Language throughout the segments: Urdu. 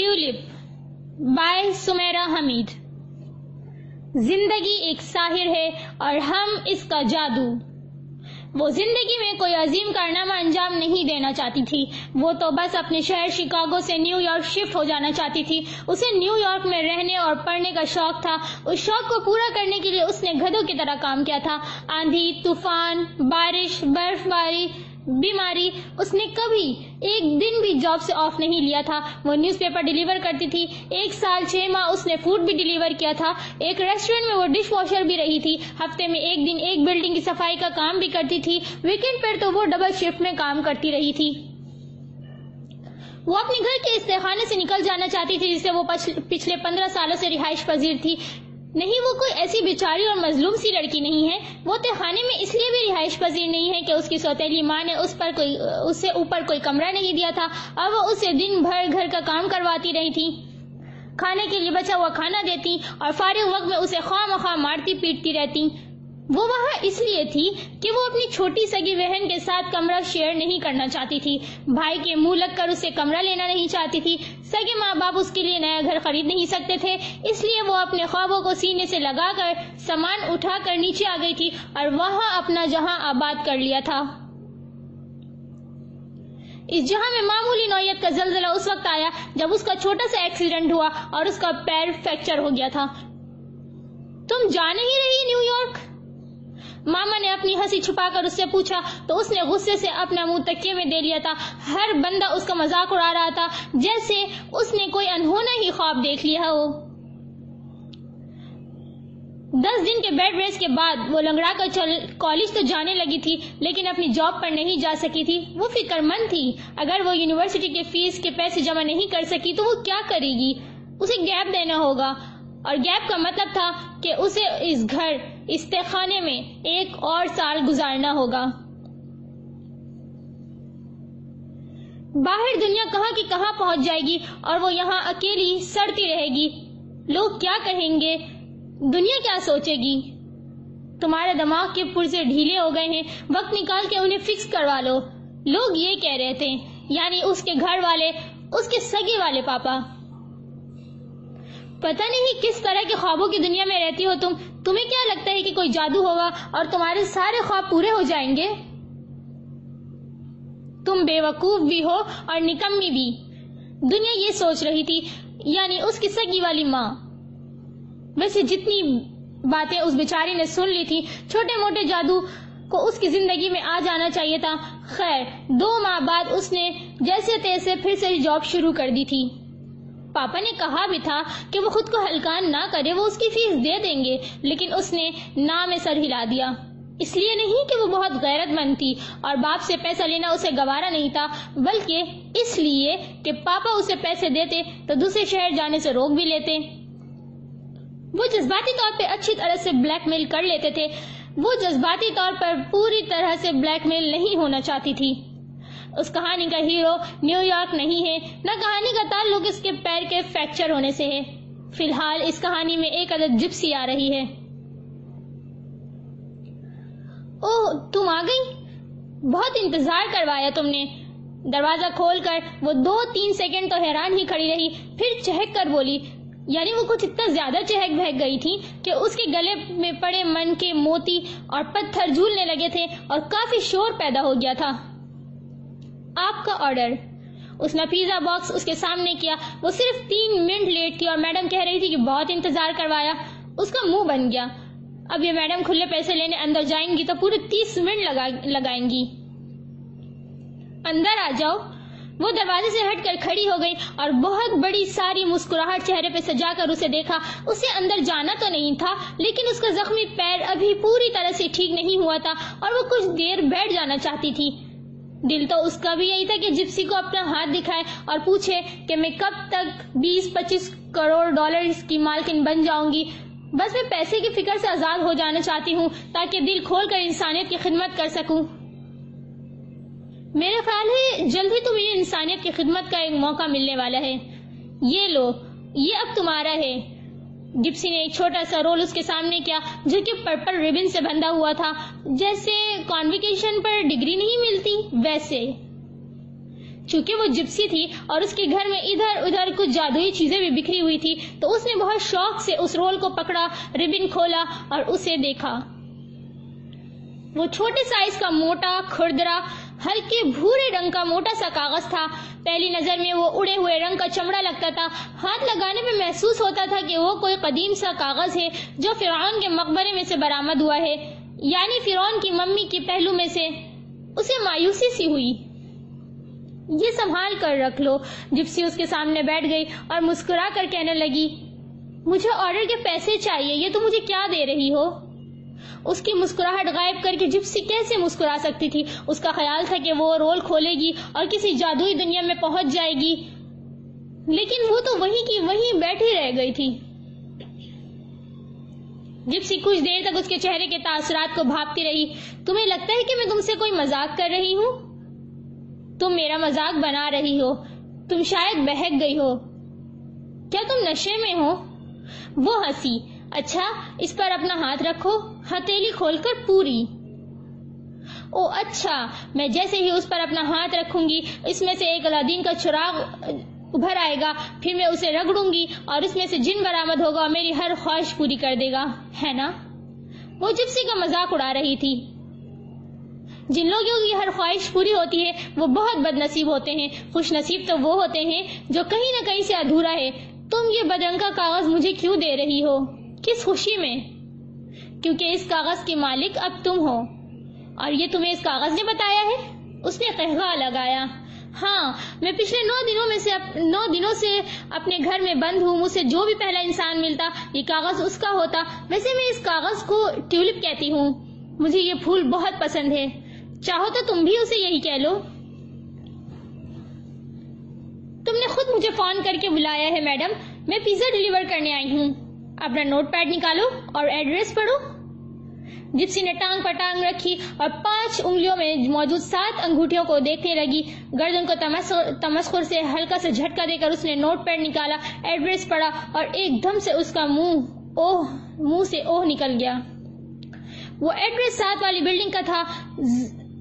ٹیولپ بائے سمیرا حمید۔ زندگی ایک ساحر ہے اور ہم اس کا جادو۔ وہ زندگی میں کوئی عظیم کارنامہ انجام نہیں دینا چاہتی تھی۔ وہ تو بس اپنے شہر شکاگو سے نیو یارک شفٹ ہو جانا چاہتی تھی۔ اسے نیو یارک میں رہنے اور پڑھنے کا شوق تھا۔ اس شوق کو پورا کرنے کے لیے اس نے گدوں کی طرح کام کیا تھا۔ آندھی، طوفان، بارش برف باری بیماری اس نے کبھی ایک دن بھی جاب سے آف نہیں لیا تھا۔ وہ نیوز پیپر ڈیلیور کرتی تھی۔ ایک سال چھ ماہ اس نے فوڈ بھی ڈیلیور کیا تھا۔ ایک ریسٹورینٹ میں وہ ڈش واشر بھی رہی تھی۔ ہفتے میں ایک دن ایک بلڈنگ کی صفائی کا کام بھی کرتی تھی۔ ویکینڈ پر تو وہ ڈبل شفٹ میں کام کرتی رہی تھی۔ وہ اپنے گھر کے استخانے سے نکل جانا چاہتی تھی جسے وہ پچھلے پندرہ سالوں سے رہائش پذیر تھی۔ نہیں، وہ کوئی ایسی بیچاری اور مظلوم سی لڑکی نہیں ہے۔ وہ تہخانے میں اس لیے بھی رہائش پذیر نہیں ہے کہ اس کی سوتیلی ماں نے اس پر کوئی، اس سے اوپر کوئی کمرہ نہیں دیا تھا۔ اور وہ اسے دن بھر گھر کا کام کرواتی رہی تھی۔ کھانے کے لیے بچا ہوا کھانا دیتی اور فارغ وقت میں اسے خواہ مخواہ مارتی پیٹتی رہتی۔ وہ وہاں اس لیے تھی کہ وہ اپنی چھوٹی سگی بہن کے ساتھ کمرہ شیئر نہیں کرنا چاہتی تھی۔ بھائی کے منہ لگ کر اسے کمرہ لینا نہیں چاہتی تھی۔ سگے ماں باپ اس کے لیے نیا گھر خرید نہیں سکتے تھے۔ اس لیے وہ اپنے خوابوں کو سینے سے لگا کر سامان اٹھا کر نیچے آ گئی تھی اور وہاں اپنا جہاں آباد کر لیا تھا۔ اس جہاں میں معمولی نوعیت کا زلزلہ اس وقت آیا جب اس کا چھوٹا سا ایکسیڈنٹ ہوا اور اس کا پیر فریکچر ہو گیا تھا۔ تم جا نہیں رہی نیو یارک؟ ماما نے اپنی ہنسی چھپا کر اس سے پوچھا تو اس نے غصے سے اپنا منہ تکیے میں دے لیا تھا۔ ہر بندہ اس کا مذاق اڑا رہا تھا، جیسے اس نے کوئی انہونا ہی خواب دیکھ لیا ہو۔ دس دن کے بیڈ ریس کے بعد وہ لنگڑا کر کالج تو جانے لگی تھی، لیکن اپنی جاب پر نہیں جا سکی تھی۔ وہ فکر مند تھی۔ اگر وہ یونیورسٹی کے فیس کے پیسے جمع نہیں کر سکی تو وہ کیا کرے گی؟ اسے گیپ دینا ہوگا۔ اور گیپ کا مطلب تھا کہ اسے اس گھر استخانے میں ایک اور سال گزارنا ہوگا۔ باہر دنیا کہاں کی کہاں پہنچ جائے گی اور وہ یہاں اکیلی سڑتی رہے گی۔ لوگ کیا کہیں گے؟ دنیا کیا سوچے گی؟ تمہارے دماغ کے پرزے ڈھیلے ہو گئے ہیں، وقت نکال کے انہیں فکس کروا لو۔ لوگ یہ کہہ رہے تھے یعنی اس کے گھر والے، اس کے سگے والے پاپا۔ پتہ نہیں کس طرح کے خوابوں کی دنیا میں رہتی ہو تم۔ تمہیں کیا لگتا ہے کہ کوئی جادو ہوگا اور تمہارے سارے خواب پورے ہو جائیں گے؟ تم بے وقوف بھی ہو اور نکمی بھی۔ دنیا یہ سوچ رہی تھی یعنی اس کی سگی والی ماں۔ ویسے جتنی باتیں اس بیچاری نے سن لی تھی، چھوٹے موٹے جادو کو اس کی زندگی میں آ جانا چاہیے تھا۔ خیر، دو ماہ بعد اس نے جیسے تیسے پھر سے جاب شروع کر دی تھی۔ پاپا نے کہا بھی تھا کہ وہ خود کو ہلکان نہ کرے، وہ اس کی فیس دے دیں گے، لیکن اس نے نہ میں سر ہلا دیا۔ اس لیے نہیں کہ وہ بہت غیرت مند تھی اور باپ سے پیسہ لینا اسے گوارا نہیں تھا، بلکہ اس لیے کہ پاپا اسے پیسے دیتے تو دوسرے شہر جانے سے روک بھی لیتے۔ وہ جذباتی طور پہ اچھی طرح سے بلیک میل کر لیتے تھے۔ وہ جذباتی طور پر پوری طرح سے بلیک میل نہیں ہونا چاہتی تھی۔ اس کہانی کا ہیرو نیو یارک نہیں ہے، نہ کہانی کا تعلق اس کے پیر کے فریکچر ہونے سے ہے۔ فی الحال اس کہانی میں ایک عدد جپسی آ رہی ہے۔ اوہ، تم آ گئی؟ بہت انتظار کروایا تم نے۔ دروازہ کھول کر وہ دو تین سیکنڈ تو حیران ہی کھڑی رہی، پھر چہک کر بولی یعنی وہ کچھ اتنا زیادہ چہک بہک گئی تھی کہ اس کے گلے میں پڑے من کے موتی اور پتھر جھولنے لگے تھے اور کافی شور پیدا ہو گیا تھا۔ آپ کا آرڈر اس نے پیزا باکس اس کے سامنے کیا. وہ صرف تین منٹ لیٹ تھی اور میڈم کہہ رہی تھی کہ بہت انتظار کروایا. اس کا منہ بن گیا. اب یہ میڈم کھلے پیسے لینے اندر جائیں گی تو پورے تیس منٹ لگائیں گی. اندر آ جاؤ. وہ دروازے سے ہٹ کر کھڑی ہو گئی اور بہت بڑی ساری مسکراہٹ چہرے پہ سجا کر اسے دیکھا. اسے اندر جانا تو نہیں تھا، لیکن اس کا زخمی پیر ابھی پوری طرح سے ٹھیک نہیں ہوا تھا اور وہ کچھ دیر بیٹھ جانا چاہتی تھی۔ دل تو اس کا بھی یہی تھا کہ جپسی کو اپنا ہاتھ دکھائے اور پوچھے کہ میں کب تک بیس پچیس کروڑ ڈالر کی مالکن بن جاؤں گی۔ بس میں پیسے کی فکر سے آزاد ہو جانا چاہتی ہوں تاکہ دل کھول کر انسانیت کی خدمت کر سکوں۔ میرا خیال ہے جلد ہی تمہیں انسانیت کی خدمت کا ایک موقع ملنے والا ہے۔ یہ لو، یہ اب تمہارا ہے۔ ڈپسی نے ایک چھوٹا سا رول اس کے سامنے کیا جو کہ پرپل ریبن سے بندھا ہوا تھا۔ جیسے کانویکیشن پر ڈگری نہیں ملتی، ویسے۔ چونکہ وہ جپسی تھی اور اس کے گھر میں ادھر ادھر کچھ جادوئی چیزیں بھی بکھری ہوئی تھی، تو اس نے بہت شوق سے اس رول کو پکڑا ریبن کھولا اور اسے دیکھا۔ وہ چھوٹے سائز کا موٹا کھردرا ہلکے بھورے رنگ کا موٹا سا کاغذ تھا۔ پہلی نظر میں وہ اڑے ہوئے رنگ کا چمڑا لگتا تھا۔ ہاتھ لگانے میں محسوس ہوتا تھا کہ وہ کوئی قدیم سا کاغذ ہے جو فرعون کے مقبرے میں سے برآمد ہوا ہے۔ یعنی فرعون کی ممی کے پہلو میں سے اسے مایوسی سی ہوئی۔ یہ سنبھال کر رکھ لو۔ جپسی اس کے سامنے بیٹھ گئی اور مسکرا کر کہنے لگی، مجھے آرڈر کے پیسے چاہیے، یہ تو مجھے کیا دے رہی ہو؟ اس کی مسکراہٹ غائب کر کے جپسی کیسے مسکرا سکتی تھی؟ اس کا خیال تھا کہ وہ رول کھولے گی اور کسی جادوئی دنیا میں پہنچ جائے گی۔ لیکن وہ تو وہیں کی وہیں بیٹھی رہ گئی تھی۔ جپسی کچھ دیر تک اس کے چہرے کے تاثرات کو بھاپتی رہی، تمہیں لگتا ہے کہ میں تم سے کوئی مزاق کر رہی ہوں؟ تم میرا مزاق بنا رہی ہو، تم شاید بہک گئی ہو۔ کیا تم نشے میں ہو؟ وہ ہنسی اچھا اس پر اپنا ہاتھ رکھو، ہتھیلی کھول کر پوری۔ او اچھا میں جیسے ہی اس پر اپنا ہاتھ رکھوں گی، اس میں سے ایک الادین کا چراغ ابھر آئے گا، پھر میں اسے رگڑوں گی اور اس میں سے جن برآمد ہوگا اور میری ہر خواہش پوری کر دے گا۔ ہے نا؟ وہ جپسی کا مذاق اڑا رہی تھی۔ جن لوگوں کی ہر خواہش پوری ہوتی ہے، وہ بہت بد نصیب ہوتے ہیں۔ خوش نصیب تو وہ ہوتے ہیں جو کہیں نہ کہیں سے ادھورا ہے۔ تم یہ بدرنگ کا کاغذ مجھے کیوں دے رہی ہو؟ کس خوشی میں؟ کیونکہ اس کاغذ کے مالک اب تم ہو۔ اور یہ تمہیں اس کاغذ نے بتایا ہے؟ اس نے قہوہ لگایا۔ ہاں میں پچھلے نو دنوں میں سے نو دنوں سے اپنے گھر میں بند ہوں۔ مجھ سے جو بھی پہلا انسان ملتا، یہ کاغذ اس کا ہوتا۔ ویسے میں اس کاغذ کو ٹیولپ کہتی ہوں۔ مجھے یہ پھول بہت پسند ہے۔ چاہو تو تم بھی اسے یہی کہہ لو۔ تم نے خود مجھے فون کر کے بلایا ہے، میڈم۔ میں پیزا ڈلیور کرنے آئی ہوں۔ اپنا نوٹ پیڈ نکالو اور ایڈریس پڑھو۔ جپسی نے ٹانگ پر ٹانگ رکھی اور پانچ انگلیوں میں موجود سات انگوٹھیوں کو دیکھنے لگی، گردن کو تمسخر سے ہلکا سے جھٹکا دے کر اس نے نوٹ پیڈ نکالا، ایڈریس پڑھا اور ایک دم سے اس کا منہ اوہ، منہ سے اوہ نکل گیا۔ وہ ایڈریس سات والی بلڈنگ کا تھا،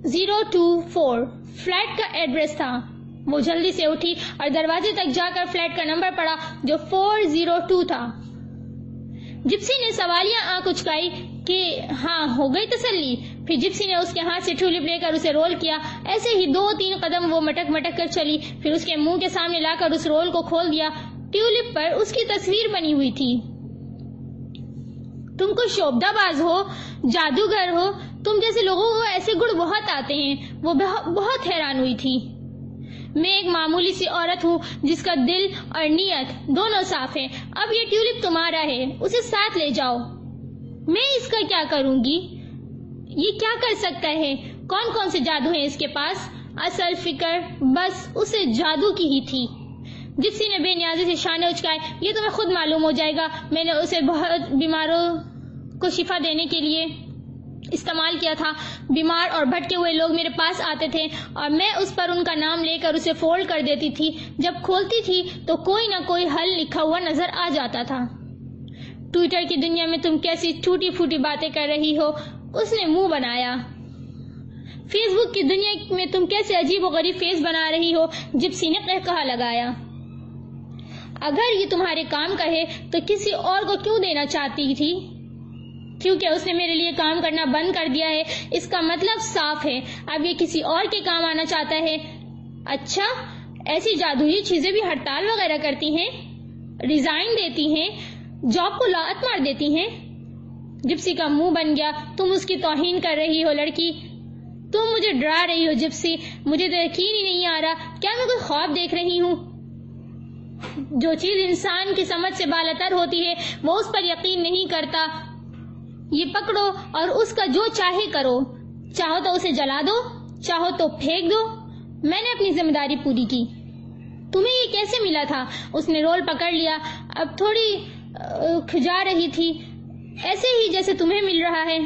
زیرو ٹو فور۔ فلیٹ کا ایڈریس تھا۔ وہ جلدی سے اٹھی اور دروازے تک جا کر فلیٹ کا نمبر پڑا جو فور زیرو ٹو تھا۔ جپسی نے سوالیاں آنکھ اچکائی کہ ہاں ہو گئی تسلی۔ پھر جپسی نے اس کے ہاتھ سے ٹولپ لے کر اسے رول کیا۔ ایسے ہی دو تین قدم وہ مٹک مٹک کر چلی۔ پھر اس کے منہ کے سامنے لا کر اس رول کو کھول دیا۔ ٹیولپ پر اس کی تصویر بنی ہوئی تھی۔ تم کو شوبدہ باز ہو، جادوگر ہو، تم جیسے لوگوں کو ایسے گڑ بہت آتے ہیں۔ وہ بہت حیران ہوئی تھی۔ میں ایک معمولی سی عورت ہوں جس کا دل اور نیت دونوں صاف ہے اب یہ ٹیولپ تمہارا ہے، اسے ساتھ لے جاؤ۔ میں اس کا کیا کروں گی؟ یہ کیا کر سکتا ہے؟ کون کون سے جادو ہیں اس کے پاس؟ اصل فکر بس اسے جادو کی ہی تھی۔ جس نے بے نیازی سے شانے اچکائے، یہ تمہیں خود معلوم ہو جائے گا۔ میں نے اسے بہت بیماروں کو شفا دینے کے لیے استعمال کیا تھا۔ بیمار اور بھٹکے ہوئے لوگ میرے پاس آتے تھے اور میں اس پر ان کا نام لے کر اسے فولڈ کر دیتی تھی۔ جب کھولتی تھی تو کوئی نہ کوئی حل لکھا ہوا نظر آ جاتا تھا۔ ٹویٹر کی دنیا میں تم کیسی ٹوٹی پھوٹی باتیں کر رہی ہو؟ اس نے منہ بنایا۔ فیس بک کی دنیا میں تم کیسے عجیب و غریب فیس بنا رہی ہو؟ جپسی نے کہا لگایا۔ اگر یہ تمہارے کام کا ہے تو کسی اور کو کیوں دینا چاہتی تھی؟ کیونکہ اس نے میرے لیے کام کرنا بند کر دیا ہے، اس کا مطلب صاف ہے۔ اب یہ کسی اور کے کام آنا چاہتا ہے۔ اچھا ایسی جادوئی چیزیں بھی ہڑتال وغیرہ کرتی ہیں ریزائن دیتی ہیں جاب کو لاعت مار دیتی ہیں۔ جپسی کا منہ بن گیا، تم اس کی توہین کر رہی ہو لڑکی۔ تم مجھے ڈرا رہی ہو جپسی، مجھے تو یقین ہی نہیں آ رہا۔ کیا میں کوئی خواب دیکھ رہی ہوں؟ جو چیز انسان کی سمجھ سے بالتر ہوتی ہے، وہ اس پر یقین نہیں کرتا۔ یہ پکڑو اور اس کا جو چاہے کرو۔ چاہو تو اسے جلا دو، چاہو تو پھینک دو۔ میں نے اپنی ذمہ داری پوری کی۔ تمہیں یہ کیسے ملا تھا؟ اس نے رول پکڑ لیا۔ اب تھوڑی کھجا رہی تھی۔ ایسے ہی جیسے تمہیں مل رہا ہے۔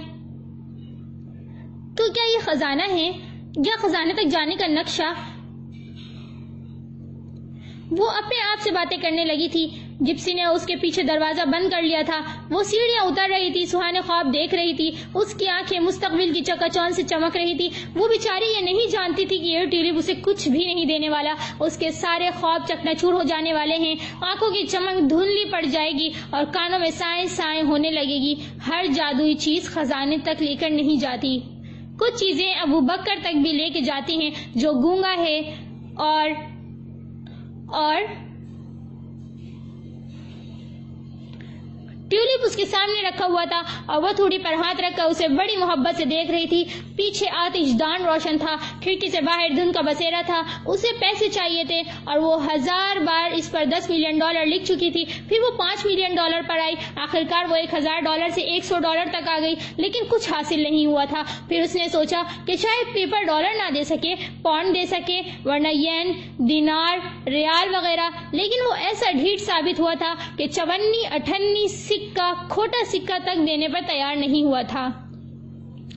تو کیا یہ خزانہ ہے؟ یا خزانے تک جانے کا نقشہ؟ وہ اپنے آپ سے باتیں کرنے لگی تھی۔ جپسی نے اس کے پیچھے دروازہ بند کر لیا تھا۔ وہ سیڑھیاں اتر رہی تھی، سہانے خواب دیکھ رہی تھی۔ اس کی آنکھیں مستقبل کی چکا چون سے چمک رہی تھی۔ وہ بیچاری یہ نہیں جانتی تھی کہ یہ ٹیولپ اسے کچھ بھی نہیں دینے والا۔ اس کے سارے خواب چکنا چور ہو جانے والے ہیں۔ آنکھوں کی چمک دھندلی پڑ جائے گی اور کانوں میں سائیں سائیں ہونے لگے گی۔ ہر جادوئی چیز خزانے تک لے کر نہیں جاتی۔ کچھ چیزیں ابو بکر تک بھی لے کے جاتی ہیں جو گونگا ہے اور اور ٹیولپ اس کے سامنے رکھا ہوا تھا اور وہ تھوڑی پر ہاتھ رکھ کر اسے بڑی محبت سے دیکھ رہی تھی۔ پیچھے آتش دان روشن تھا، کھڑکی سے باہر دھن کا بسیرا تھا۔ اسے پیسے چاہیے تھے اور وہ ہزار بار اس پر دس ملین ڈالر لکھ چکی تھی۔ پھر وہ پانچ ملین ڈالر پر آئی۔ آخرکار وہ ایک ہزار ڈالر سے ایک سو ڈالر تک آ گئی، لیکن کچھ حاصل نہیں ہوا تھا۔ پھر اس نے سوچا کہ شاید پیپر ڈالر نہ دے سکے، پاؤنڈ دے سکے، ورنہ ین، دینار، ریال وغیرہ۔ لیکن وہ ایسا ڈھیٹ ثابت ہوا تھا کہ چونی، اٹھنی سکہ کھوٹا سکہ تک دینے پر تیار نہیں ہوا تھا۔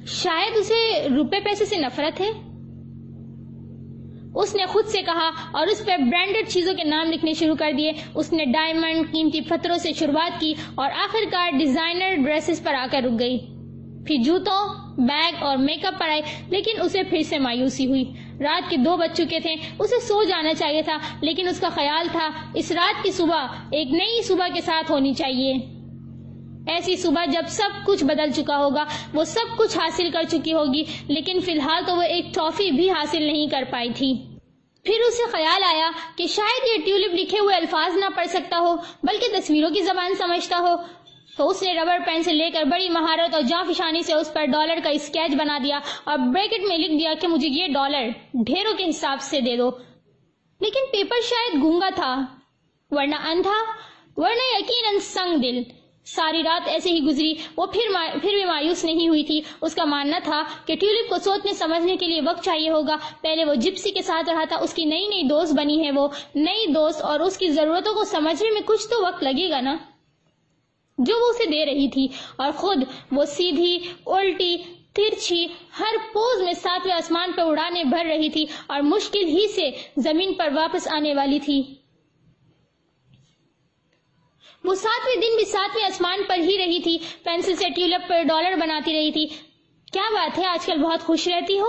شاید اسے روپے پیسے سے نفرت ہے؟ اس نے خود سے کہا اور اس پہ برانڈڈ چیزوں کے نام لکھنے شروع کر دیے۔ اس نے ڈائمنڈ قیمتی پتھروں سے شروعات کی اور آخر کار ڈیزائنر ڈریسز پر آ کر رک گئی۔ پھر جوتوں بیگ اور میک اپ پر آئی، لیکن اسے پھر سے مایوسی ہوئی۔ رات کے دو بج چکے تھے، اسے سو جانا چاہیے تھا، لیکن اس کا خیال تھا، اس رات کی صبح ایک نئی صبح کے ساتھ ہونی چاہیے۔ ایسی صبح جب سب کچھ بدل چکا ہوگا، وہ سب کچھ حاصل کر چکی ہوگی، لیکن فی الحال تو وہ ایک ٹرافی بھی حاصل نہیں کر پائی تھی۔ پھر اسے خیال آیا کہ شاید یہ ٹیولپ لکھے ہوئے الفاظ نہ پڑھ سکتا ہو، بلکہ تصویروں کی زبان سمجھتا ہو۔ تو اس نے ربر پین سے لے کر بڑی مہارت اور جاں فشانی سے اس پر ڈالر کا اسکیچ بنا دیا اور بریکٹ میں لکھ دیا کہ مجھے یہ ڈالر ڈھیروں کے حساب سے دے دو۔ لیکن پیپر شاید گونگا تھا، ورنہ اندھا، ورنہ یقیناً سنگ دل۔ ساری رات ایسے ہی گزری۔ وہ پھر پھر بھی مایوس نہیں ہوئی تھی۔ اس کا ماننا تھا کہ ٹیولپ کو سوچنے، سمجھنے کے لیے وقت چاہیے ہوگا۔ پہلے وہ جپسی کے ساتھ رہا تھا۔ اس کی نئی نئی دوست بنی ہے وہ۔ نئی دوست اور اس کی ضرورتوں کو سمجھنے میں کچھ تو وقت لگے گا نا۔ جو وہ اسے دے رہی تھی۔ اور خود وہ سیدھی، الٹی، ترچھی، ہر پوز میں ساتویں آسمان پر اڑانے بھر رہی تھی۔ اور مشکل ہی سے زمین پر واپس آنے والی تھی۔ وہ ساتویں دن بھی ساتویں آسمان پر ہی رہی تھی، پینسل سے ٹیولپ پر ڈالر بناتی رہی تھی۔ کیا بات ہے؟ آج کل بہت خوش رہتی ہو؟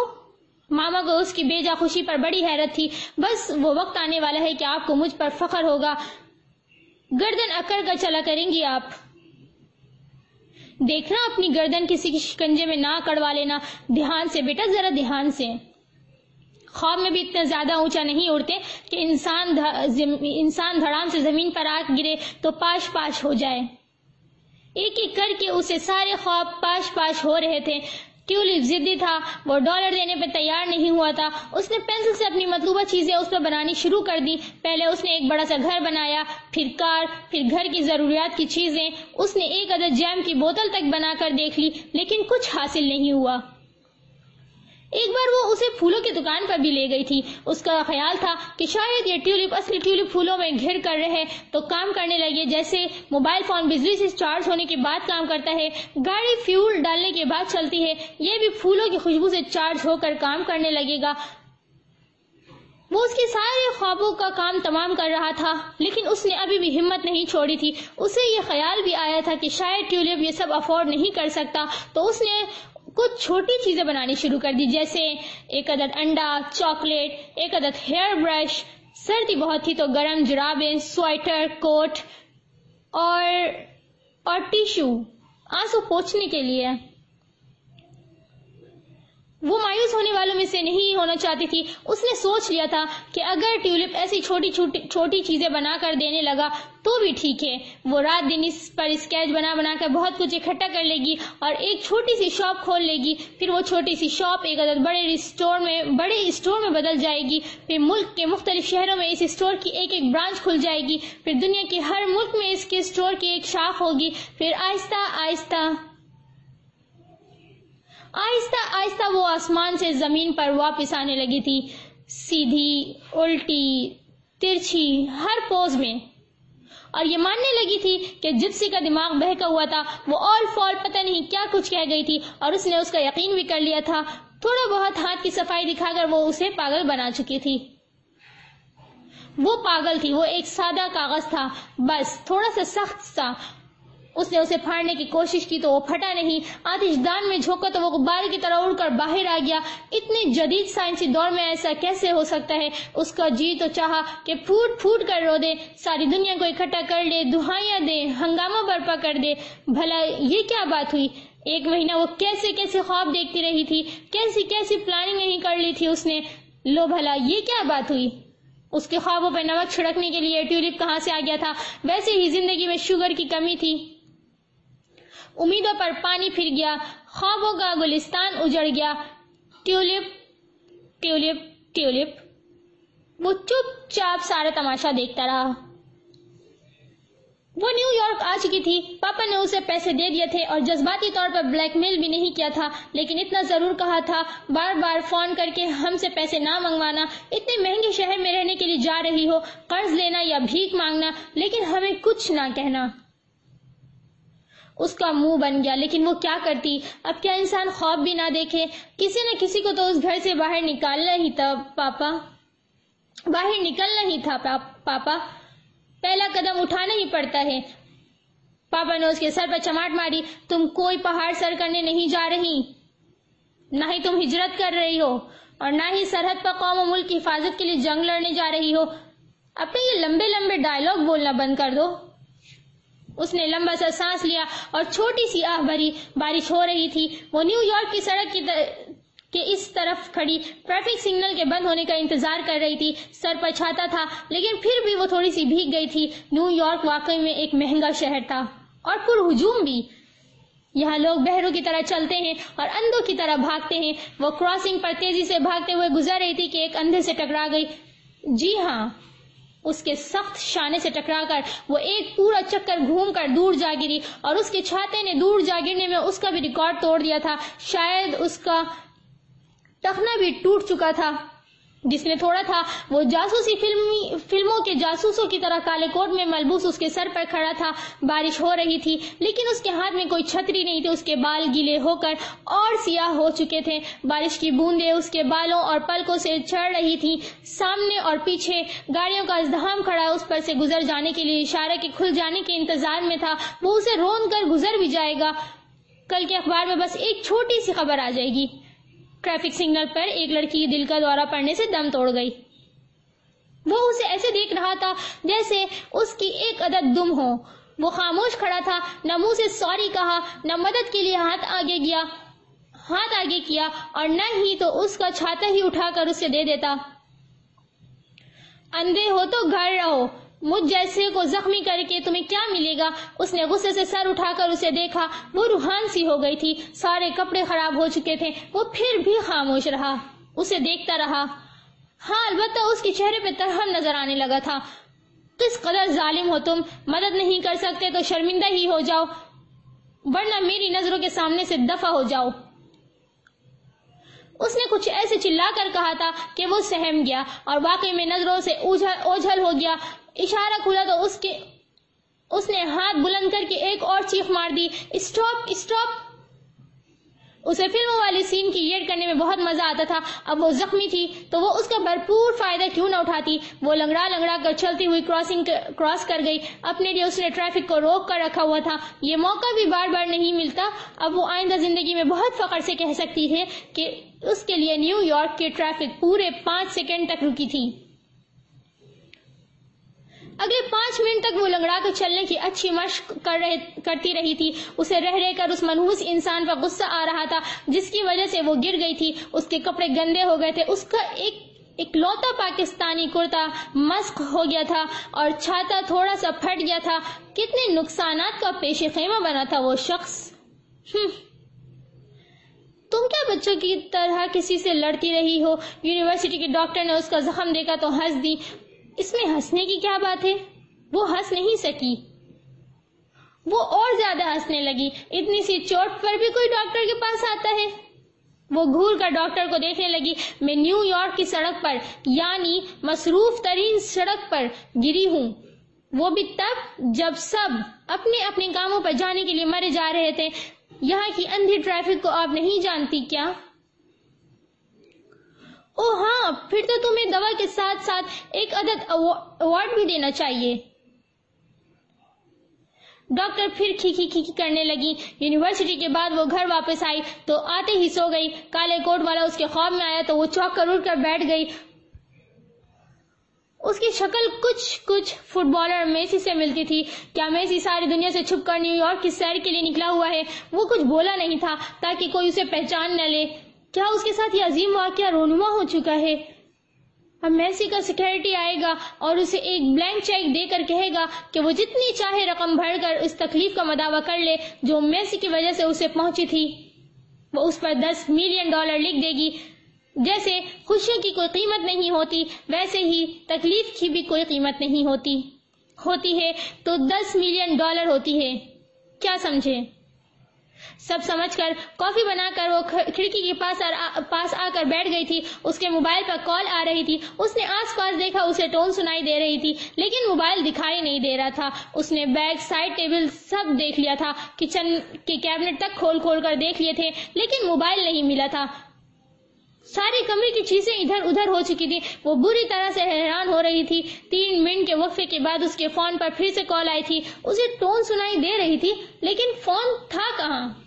ماما کو اس کی بیجا خوشی پر بڑی حیرت تھی۔ بس وہ وقت آنے والا ہے کہ آپ کو مجھ پر فخر ہوگا۔ گردن اکڑ کر چلا کریں گی آپ۔ دیکھنا اپنی گردن کسی کی شکنجے میں نہ کڑوا لینا۔ دھیان سے بیٹا، ذرا دھیان سے۔ خواب میں بھی اتنا زیادہ اونچا نہیں اڑتے کہ انسان انسان دھڑام سے زمین پر آگ گرے تو پاش پاش ہو جائے۔ ایک ایک کر کے اسے سارے خواب پاش پاش ہو رہے تھے۔ ٹیولپ ضدی تھا، وہ ڈالر دینے پہ تیار نہیں ہوا تھا۔ اس نے پینسل سے اپنی مطلوبہ چیزیں اس پہ بنانی شروع کر دی۔ پہلے اس نے ایک بڑا سا گھر بنایا، پھر کار، پھر گھر کی ضروریات کی چیزیں۔ اس نے ایک عدد جیم کی بوتل تک بنا کر دیکھ لی، لیکن کچھ حاصل نہیں ہوا۔ ایک بار وہ اسے پھولوں کی دکان پر بھی لے گئی تھی۔ اس کا خیال تھا کہ شاید یہ ٹیولپ، اصلی ٹیولپ پھولوں میں گھر کر رہے تو کام کرنے لگے۔ جیسے موبائل فون بجلی سے چارج ہونے کے بعد کام کرتا ہے، گاڑی فیول ڈالنے کے بعد چلتی ہے۔ یہ بھی پھولوں کی خوشبو سے چارج ہو کر کام کرنے لگے گا۔ وہ اس کے سارے خوابوں کا کام تمام کر رہا تھا، لیکن اس نے ابھی بھی ہمت نہیں چھوڑی تھی۔ اسے یہ خیال بھی آیا تھا کہ شاید ٹیولپ یہ سب افورڈ نہیں کر سکتا۔ تو اس نے کچھ چھوٹی چیزیں بنانی شروع کر دی، جیسے ایک عدد انڈا، چاکلیٹ، ایک عدد ہیئر برش، سردی بہت تھی تو گرم جرابیں سویٹر کوٹ اور اور ٹیشو، آنسو پوچھنے کے لیے۔ وہ مایوس ہونے والوں میں سے نہیں ہونا چاہتی تھی۔ اس نے سوچ لیا تھا کہ اگر ٹیولپ ایسی چھوٹی چھوٹی چیزیں بنا کر دینے لگا تو بھی ٹھیک ہے۔ وہ رات دن اس پر اسکیچ بنا بنا کر بہت کچھ اکٹھا کر لے گی اور ایک چھوٹی سی شاپ کھول لے گی۔ پھر وہ چھوٹی سی شاپ ایک عدد بڑے اسٹور میں بڑے اسٹور میں بدل جائے گی۔ پھر ملک کے مختلف شہروں میں اس اسٹور کی ایک ایک برانچ کھل جائے گی۔ پھر دنیا کے ہر ملک میں اس کے اسٹور کی ایک شاخ ہوگی۔ پھر آہستہ آہستہ آہستہ آہستہ وہ آسمان سے زمین پر واپس آنے لگی تھی۔ سیدھی، الٹی، ترچھی، ہر پوز میں۔ اور یہ ماننے لگی تھی کہ جپسی کا دماغ بہکا ہوا تھا۔ وہ آل فال پتہ نہیں کیا کچھ کہہ گئی تھی۔ اور اس نے اس کا یقین بھی کر لیا تھا۔ تھوڑا بہت ہاتھ کی صفائی دکھا کر وہ اسے پاگل بنا چکی تھی۔ وہ پاگل تھی۔ وہ ایک سادہ کاغذ تھا۔ بس تھوڑا سا سخت سا۔ اس نے اسے پھاڑنے کی کوشش کی تو وہ پھٹا نہیں۔ آتش دان میں جھوکا تو وہ غبارے کی طرح اڑ کر باہر آ گیا۔ اتنے جدید سائنسی دور میں ایسا کیسے ہو سکتا ہے؟ اس کا جی تو چاہا کہ پھوٹ پھوٹ کر رو دے، ساری دنیا کو اکٹھا کر لے، دہائیاں دے، ہنگامہ برپا کر دے۔ بھلا یہ کیا بات ہوئی؟ ایک مہینہ وہ کیسے کیسے خواب دیکھتی رہی تھی؟ کیسی کیسی پلاننگ نہیں کر لی تھی اس نے؟ لو بھلا یہ کیا بات ہوئی؟ اس کے خوابوں پہ نمک چھڑکنے کے لیے ٹیولپ کہاں سے آ گیا تھا؟ ویسے ہی زندگی میں شوگر کی کمی تھی۔ امیدوں پر پانی پھر گیا خوابوں کا گلستان اجڑ گیا۔ Tulip tulip tulip. وہ چپ چاپ سارا تماشا دیکھتا رہا۔ وہ نیو یارک آ چکی تھی۔ پاپا نے اسے پیسے دے دیے تھے اور جذباتی طور پر بلیک میل بھی نہیں کیا تھا، لیکن اتنا ضرور کہا تھا۔ بار بار فون کر کے ہم سے پیسے نہ منگوانا۔ اتنے مہنگے شہر میں رہنے کے لیے جا رہی ہو، قرض لینا یا بھیک مانگنا، لیکن ہمیں کچھ نہ کہنا۔ اس کا منہ بن گیا، لیکن وہ کیا کرتی؟ اب کیا انسان خواب بھی نہ دیکھے؟ کسی نہ کسی کو تو اس گھر سے باہر نکالنا ہی تھا، پاپا۔ باہر نکلنا ہی تھا پاپا۔ پہلا قدم اٹھانا ہی پڑتا ہے۔ پاپا نے اس کے سر پر چماٹ ماری، تم کوئی پہاڑ سر کرنے نہیں جا رہی۔ نہ ہی تم ہجرت کر رہی ہو، اور نہ ہی سرحد پر قوم و ملک کی حفاظت کے لیے جنگ لڑنے جا رہی ہو۔ اپنے یہ لمبے لمبے ڈائلوگ بولنا بند کر دو۔ اس نے لمبا سا سانس لیا اور چھوٹی سی آہ بھری بارش ہو رہی تھی۔ وہ نیو یارک کی سڑک کی کہ اس طرف کھڑی ٹریفک سگنل کے بند ہونے کا انتظار کر رہی تھی۔ سر پر چھاتا تھا، لیکن پھر بھی وہ تھوڑی سی بھیگ گئی تھی۔ نیو یارک واقعی میں ایک مہنگا شہر تھا۔ اور پر ہجوم بھی۔ یہاں لوگ بہروں کی طرح چلتے ہیں اور اندھوں کی طرح بھاگتے ہیں۔ وہ کراسنگ پر تیزی سے بھاگتے ہوئے گزر رہی تھی کہ ایک اندھے سے ٹکرا گئی۔ جی ہاں۔ اس کے سخت شانے سے ٹکرا کر وہ ایک پورا چکر گھوم کر دور جا گری اور اس کے چھاتے نے دور جا گرنے میں اس کا بھی ریکارڈ توڑ دیا تھا۔ شاید اس کا ٹخنا بھی ٹوٹ چکا تھا۔ جس نے تھوڑا تھا، وہ جاسوسی فلمی فلموں کے جاسوسوں کی طرح کالے کوٹ میں ملبوس اس کے سر پر کھڑا تھا۔ بارش ہو رہی تھی، لیکن اس کے ہاتھ میں کوئی چھتری نہیں تھی، اس کے بال گیلے ہو کر اور سیاہ ہو چکے تھے۔ بارش کی بوندیں اس کے بالوں اور پلکوں سے چڑھ رہی تھی سامنے اور پیچھے گاڑیوں کا ازدہام کھڑا اس پر سے گزر جانے کے لیے اشارہ کے کھل جانے کے انتظار میں تھا۔ وہ اسے رون کر گزر بھی جائے گا۔ کل کے اخبار میں بس ایک چھوٹی سی خبر آ جائے گی۔ ٹریفک سگنل پر ایک لڑکی دل کا دورہ پڑنے سے دم توڑ گئی۔ وہ اسے ایسے دیکھ رہا تھا جیسے اس کی ایک عدد دم ہو۔ وہ خاموش کھڑا تھا، نہ منہ سے سوری کہا، نہ مدد کے لیے ہاتھ آگے گیا، ہاتھ آگے کیا اور نہ ہی تو اس کا چھاتا ہی اٹھا کر اسے دے دیتا۔ اندھے ہو تو گھر رہو۔ مجھ جیسے کو زخمی کر کے تمہیں کیا ملے گا؟ اس نے غصے سے سر اٹھا کر اسے دیکھا، وہ روحان سی ہو گئی تھی۔ سارے کپڑے خراب ہو چکے تھے۔ وہ پھر بھی خاموش رہا۔ اسے دیکھتا رہا۔ ہاں البتہ اس کے چہرے پہ ترہم نظر آنے لگا تھا۔ کس قدر ظالم ہو تم؟ مدد نہیں کر سکتے تو شرمندہ ہی ہو جاؤ۔ ورنہ میری نظروں کے سامنے سے دفع ہو جاؤ۔ اس نے کچھ ایسے چلا کر کہا تھا کہ وہ سہم گیا اور واقعی میں نظروں سے اوجھل ہو گیا۔ اشارہ کھلا تو اس کے اس نے ہاتھ بلند کر کے ایک اور چیخ مار دی۔ اسٹاپ اسٹاپ اسے فلموں والی سین کی ایڈ کرنے میں بہت مزہ آتا تھا۔ اب وہ زخمی تھی تو وہ اس کا بھرپور فائدہ کیوں نہ اٹھاتی۔ وہ لنگڑا لنگڑا کر چلتی ہوئی کراسنگ کراس کر گئی۔ اپنے لیے اس نے ٹریفک کو روک کر رکھا ہوا تھا۔ یہ موقع بھی بار بار نہیں ملتا۔ اب وہ آئندہ زندگی میں بہت فخر سے کہہ سکتی ہے کہ اس کے لیے نیو یارک کی ٹریفک پورے پانچ سیکنڈ تک رکی تھی۔ اگلے پانچ منٹ تک وہ لنگڑا کر چلنے کی اچھی مشق کر رہے کرتی رہی تھی۔ اسے رہ رہ کر اس منحوس انسان پر غصہ آ رہا تھا، جس کی وجہ سے وہ گر گئی تھی۔ اس کے کپڑے گندے ہو گئے تھے۔ اس کا ایک اکلوتا پاکستانی کرتا مسک ہو گیا تھا اور چھاتا تھوڑا سا پھٹ گیا تھا۔ کتنے نقصانات کا پیش خیمہ بنا تھا وہ شخص۔ تم کیا بچوں کی طرح کسی سے لڑتی رہی ہو؟ یونیورسٹی کے ڈاکٹر نے اس کا زخم دیکھا تو ہنس دی۔ اس میں ہنسنے کی کیا بات ہے؟ وہ ہنس نہیں سکی۔ وہ اور زیادہ ہنسنے لگی۔ اتنی سی چوٹ پر بھی کوئی ڈاکٹر کے پاس آتا ہے؟ وہ گھور کر ڈاکٹر کو دیکھنے لگی۔ میں نیو یارک کی سڑک پر یعنی مصروف ترین سڑک پر گری ہوں۔ وہ بھی تب جب سب اپنے اپنے کاموں پر جانے کے لیے مرے جا رہے تھے۔ یہاں کی اندھی ٹریفک کو آپ نہیں جانتی کیا؟ او ہاں پھر تو تمہیں دوا کے ساتھ ساتھ ایک عدد ایوارڈ بھی دینا چاہیے۔ ڈاکٹر پھر کھیکی کھیکی کرنے لگی۔ یونیورسٹی کے بعد وہ گھر واپس آئی تو آتے ہی سو گئی۔ کالے کوٹ والا اس کے خواب میں آیا تو وہ چوک کر اٹھ کر بیٹھ گئی۔ اس کی شکل کچھ کچھ فٹ بالر میسی سے ملتی تھی۔ کیا میسی ساری دنیا سے چھپ کر نیو یارک کی سیر کے لیے نکلا ہوا ہے؟ وہ کچھ بولا نہیں تھا تاکہ کوئی اسے پہچان نہ لے۔ کیا اس کے ساتھ یہ عظیم واقعہ رونما ہو چکا ہے؟ اب میسی کا سیکورٹی آئے گا اور اسے ایک بلینک چیک دے کر کہے گا کہ وہ جتنی چاہے رقم بھر کر اس تکلیف کا مداوع کر لے جو میسی کی وجہ سے اسے پہنچی تھی۔ وہ اس پر دس ملین ڈالر لکھ دے گی۔ جیسے خوشیوں کی کوئی قیمت نہیں ہوتی، ویسے ہی تکلیف کی بھی کوئی قیمت نہیں ہوتی۔ ہوتی ہے تو دس ملین ڈالر ہوتی ہے۔ کیا سمجھے؟ سب سمجھ کر کافی بنا کر وہ کھڑکی کے پاس پاس آ کر بیٹھ گئی تھی۔ اس کے موبائل پر کال آ رہی تھی۔ اس نے آس پاس دیکھا، اسے ٹون سنائی دے رہی تھی، لیکن موبائل دکھائی نہیں دے رہا تھا۔ اس نے بیگ، سائڈ ٹیبل سب دیکھ لیا تھا۔ کچن کے کیبنٹ تک کھول کھول کر دیکھ لیے تھے، لیکن موبائل نہیں ملا تھا۔ ساری کمرے کی چیزیں ادھر ادھر ہو چکی تھی۔ وہ بری طرح سے حیران ہو رہی تھی۔ تین منٹ کے وقفے کے بعد اس کے فون پر پھر سے کال آئی تھی۔ اسے ٹون سنائی دے رہی تھی، لیکن فون تھا کہاں؟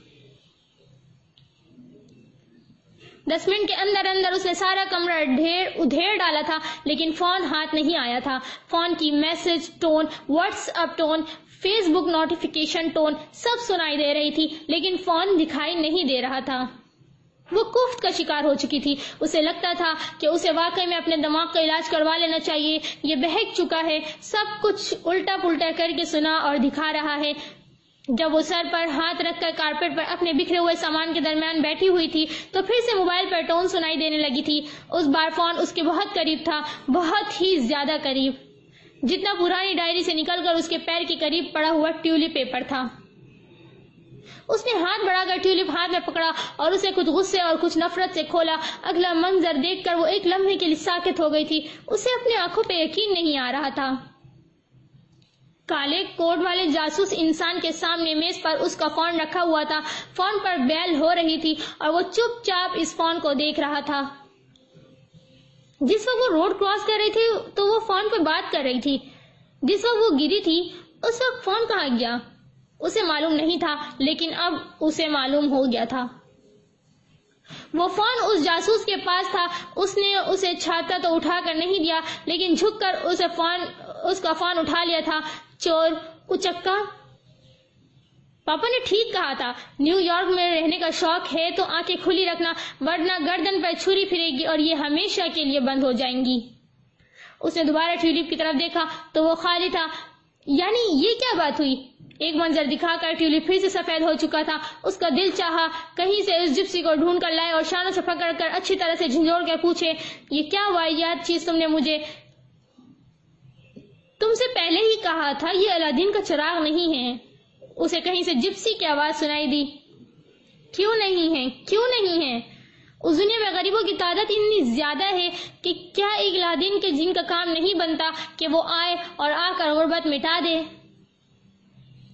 دس منٹ کے اندر اندر اس نے سارا کمرہ ادھیر ڈالا تھا، لیکن فون ہاتھ نہیں آیا تھا۔ فون کی message, tone, WhatsApp tone, Facebook notification tone سب سنائی دے رہی تھی، لیکن فون دکھائی نہیں دے رہا تھا۔ وہ کفت کا شکار ہو چکی تھی۔ اسے لگتا تھا کہ اسے واقعی میں اپنے دماغ کا علاج کروا لینا چاہیے۔ یہ بہک چکا ہے۔ سب کچھ الٹا پلٹا کر کے سنا اور دکھا رہا ہے۔ جب وہ سر پر ہاتھ رکھ کر کارپیٹ پر اپنے بکھرے ہوئے سامان کے درمیان بیٹھی ہوئی تھی، تو پھر سے موبائل پر ٹون سنائی دینے لگی تھی۔ اس بار فون اس کے بہت قریب تھا، بہت ہی زیادہ قریب۔ جتنا پرانی ڈائری سے نکل کر اس کے پیر کے قریب پڑا ہوا ٹیولپ پیپر تھا۔ اس نے ہاتھ بڑھا کر ٹیولپ ہاتھ میں پکڑا اور اسے کچھ غصے اور کچھ نفرت سے کھولا۔ اگلا منظر دیکھ کر وہ ایک لمحے کے لیے ساکت ہو گئی تھی۔ اسے اپنے آنکھوں پہ یقین نہیں آ رہا تھا۔ کالے کوٹ والے جاسوس انسان کے سامنے میز پر اس کا فون رکھا ہوا تھا۔ فون پر بیل ہو رہی تھی اور وہ چپ چاپ اس فون کو دیکھ رہا تھا۔ جس وقت وہ روڈ کراس کر رہی تھی تو وہ فون پہ بات کر رہی تھی۔ جس وقت وہ گری تھی، اس وقت فون کہاں گیا؟ اسے معلوم نہیں تھا، لیکن اب اسے معلوم ہو گیا تھا۔ وہ فون اس جاسوس کے پاس تھا۔ اس نے اسے چھاتا تو اٹھا کر نہیں دیا، لیکن جھک کر اسے فون، اس کا فون اٹھا لیا تھا۔ چور اچکا پاپا نے ٹھیک کہا تھا، نیو یارک میں رہنے کا شوق ہے تو آنکھیں کھلی رکھنا، ورنہ گردن پر چھری پھرے گی اور یہ ہمیشہ کے لیے بند ہو جائیں گی۔ اس نے دوبارہ ٹیولپ کی طرف دیکھا تو وہ خالی تھا۔ یعنی یہ کیا بات ہوئی؟ ایک منظر دکھا کر ٹیولپ پھر سے سفید ہو چکا تھا۔ اس کا دل چاہا کہیں سے اس جپسی کو ڈھونڈ کر لائے اور شانوں سے پکڑ کر اچھی طرح سے جھنجھوڑ کے پوچھے، یہ کیا واحد چیز تم نے مجھے تم سے پہلے ہی کہا تھا یہ الادین کا چراغ نہیں ہے۔ اسے کہیں سے جپسی کی آواز سنائی دی۔ کیوں نہیں ہے؟ کیوں نہیں ہے؟ اس دنیا میں غریبوں کی تعداد اتنی زیادہ ہے کہ کیا ایک لادین کے جن کا کام نہیں بنتا کہ وہ آئے اور آ کر غربت مٹا دے؟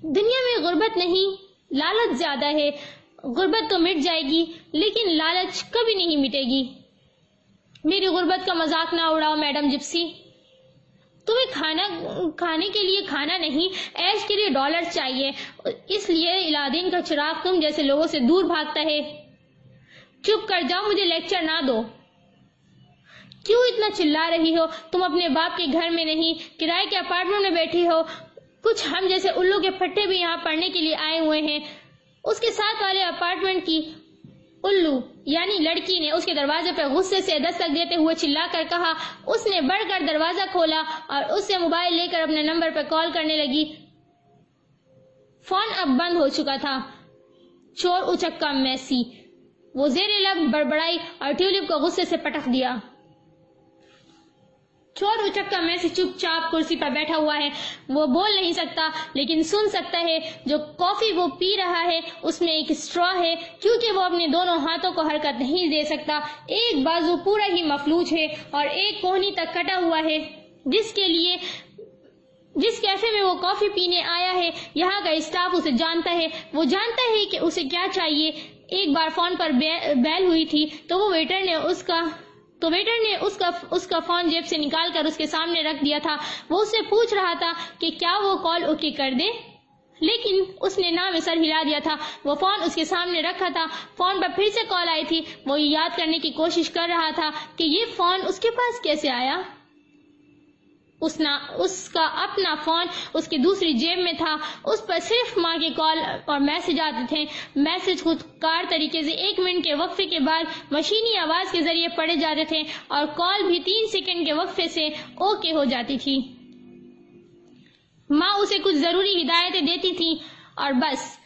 دنیا میں غربت نہیں، لالچ زیادہ ہے۔ غربت تو مٹ جائے گی، لیکن لالچ کبھی نہیں مٹے گی۔ میری غربت کا مذاق نہ اڑاؤ میڈم جپسی۔ تمہیں کھانا، کھانے کے لیے کھانا نہیں ایش کے لیے ڈالر چاہیے۔ اس لیے الادین کا چراغ تم جیسے لوگوں سے دور بھاگتا ہے۔ چپ کر جاؤ، مجھے لیکچر نہ دو۔ کیوں اتنا چلا رہی ہو؟ تم اپنے باپ کے گھر میں نہیں، کرائے کے اپارٹمنٹ میں بیٹھی ہو۔ کچھ ہم جیسے الو کے پھٹے بھی یہاں پڑھنے کے لیے آئے ہوئے ہیں۔ اس کے ساتھ والے اپارٹمنٹ کی الو یعنی لڑکی نے اس کے دروازے پر غصے سے دستک دیتے ہوئے چلا کر کہا، اس نے بڑھ کر دروازہ کھولا اور اس سے موبائل لے کر اپنے نمبر پر کال کرنے لگی۔ فون اب بند ہو چکا تھا۔ چور اچکا میسی، وہ زیر لب بڑبڑائی اور ٹیولپ کو غصے سے پٹک دیا۔ چور اچکا میں سے چپ چاپ کرسی پر بیٹھا ہوا ہے۔ وہ بول نہیں سکتا، لیکن سن سکتا ہے، جو کافی وہ پی رہا ہے، اس میں ایک اسٹرا ہے۔ کیونکہ وہ اپنے دونوں ہاتھوں کو حرکت نہیں دے سکتا۔ ایک بازو پورا ہی مفلوج ہے اور ایک کوہنی تک کٹا ہوا ہے۔ جس کے لیے، جس کیفے میں وہ کافی پینے آیا ہے، یہاں کا اسٹاف اسے جانتا ہے۔ وہ جانتا ہے کہ اسے کیا چاہیے۔ ایک بار فون پر بیل ہوئی تھی، تو وہ ویٹر نے اس کا تو ویٹر نے اس کا اس کا فون جیب سے نکال کر اس کے سامنے رکھ دیا تھا۔ وہ اس سے پوچھ رہا تھا کہ کیا وہ کال اوکے کر دے؟ لیکن اس نے نہ میں سر ہلا دیا تھا۔ وہ فون اس کے سامنے رکھا تھا۔ فون پر پھر سے کال آئی تھی۔ وہ یاد کرنے کی کوشش کر رہا تھا کہ یہ فون اس کے پاس کیسے آیا؟ اس نا اس کا اپنا فون اس کی دوسری جیب میں تھا۔ اس پر صرف ماں کے کال اور میسج آتے تھے۔ میسج خود کار طریقے سے ایک منٹ کے وقفے کے بعد مشینی آواز کے ذریعے پڑے جاتے تھے اور کال بھی تین سیکنڈ کے وقفے سے اوکے ہو جاتی تھی۔ ماں اسے کچھ ضروری ہدایتیں دیتی تھی اور بس،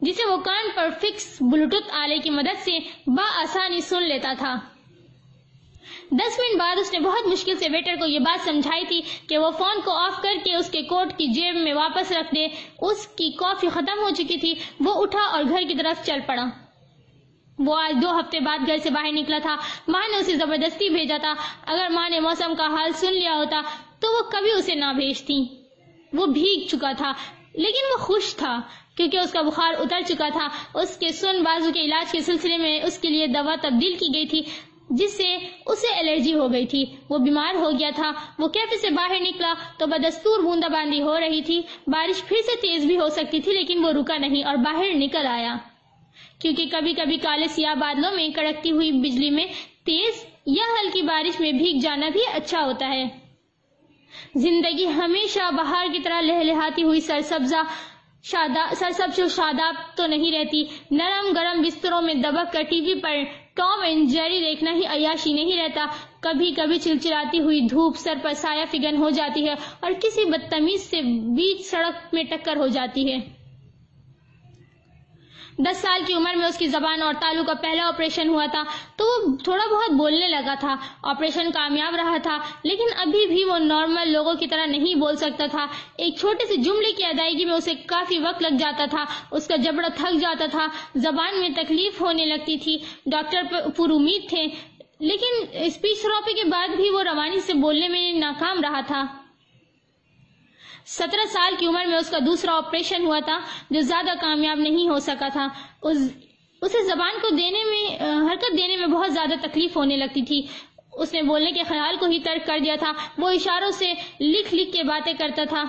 جسے وہ کان پر فکس بلوٹوتھ آلے کی مدد سے بآسانی سن لیتا تھا۔ دس منٹ بعد اس نے بہت مشکل سے ویٹر کو یہ بات سمجھائی تھی کہ وہ فون کو آف کر کے اس کے کوٹ کی جیب میں واپس رکھ دے۔ اس کی کافی ختم ہو چکی تھی۔ وہ اٹھا اور گھر کی طرف چل پڑا۔ وہ آج دو ہفتے بعد گھر سے باہر نکلا تھا۔ ماں نے اسے زبردستی بھیجا تھا۔ اگر ماں نے موسم کا حال سن لیا ہوتا تو وہ کبھی اسے نہ بھیجتی۔ وہ بھیگ چکا تھا۔ لیکن وہ خوش تھا کیونکہ اس کا بخار اتر چکا تھا۔ اس کے سن بازو کے علاج کے سلسلے میں اس کے لیے دوا تبدیل کی گئی تھی۔ جس سے اسے الرجی ہو گئی تھی۔ وہ بیمار ہو گیا تھا۔ وہ کیفے سے باہر نکلا تو بدستور بوندا باندی ہو رہی تھی۔ بارش پھر سے تیز بھی ہو سکتی تھی، لیکن وہ رکا نہیں اور باہر نکل آیا۔ کیونکہ کبھی کبھی کالے سیاہ بادلوں میں کڑکتی ہوئی بجلی میں تیز یا ہلکی بارش میں بھیگ جانا بھی اچھا ہوتا ہے۔ زندگی ہمیشہ بہار کی طرح لہلہاتی ہوئی سرسبزہ سرسبز و شاداب تو نہیں رہتی۔ نرم گرم بستروں میں دبک کر ٹی وی پر ٹام اینڈ جیری دیکھنا ہی عیاشی نہیں رہتا۔ کبھی کبھی چلچلاتی ہوئی دھوپ سر پر سایہ فگن ہو جاتی ہے اور کسی بدتمیز سے بیچ سڑک میں ٹکر ہو جاتی ہے۔ دس سال کی عمر میں اس کی زبان اور تالو کا پہلا آپریشن ہوا تھا، تو وہ تھوڑا بہت بولنے لگا تھا۔ آپریشن کامیاب رہا تھا، لیکن ابھی بھی وہ نارمل لوگوں کی طرح نہیں بول سکتا تھا۔ ایک چھوٹے سے جملے کی ادائیگی میں اسے کافی وقت لگ جاتا تھا، اس کا جبڑا تھک جاتا تھا، زبان میں تکلیف ہونے لگتی تھی۔ ڈاکٹر پر امید تھے، لیکن اسپیچ تھراپی کے بعد بھی وہ روانی سے بولنے میں ناکام رہا تھا۔ سترہ سال کی عمر میں اس کا دوسرا آپریشن ہوا تھا جو زیادہ کامیاب نہیں ہو سکا تھا۔ اسے زبان کو دینے میں، حرکت دینے میں بہت زیادہ تکلیف ہونے لگتی تھی۔ اس نے بولنے کے خیال کو ہی ترک کر دیا تھا۔ وہ اشاروں سے لکھ لکھ کے باتیں کرتا تھا۔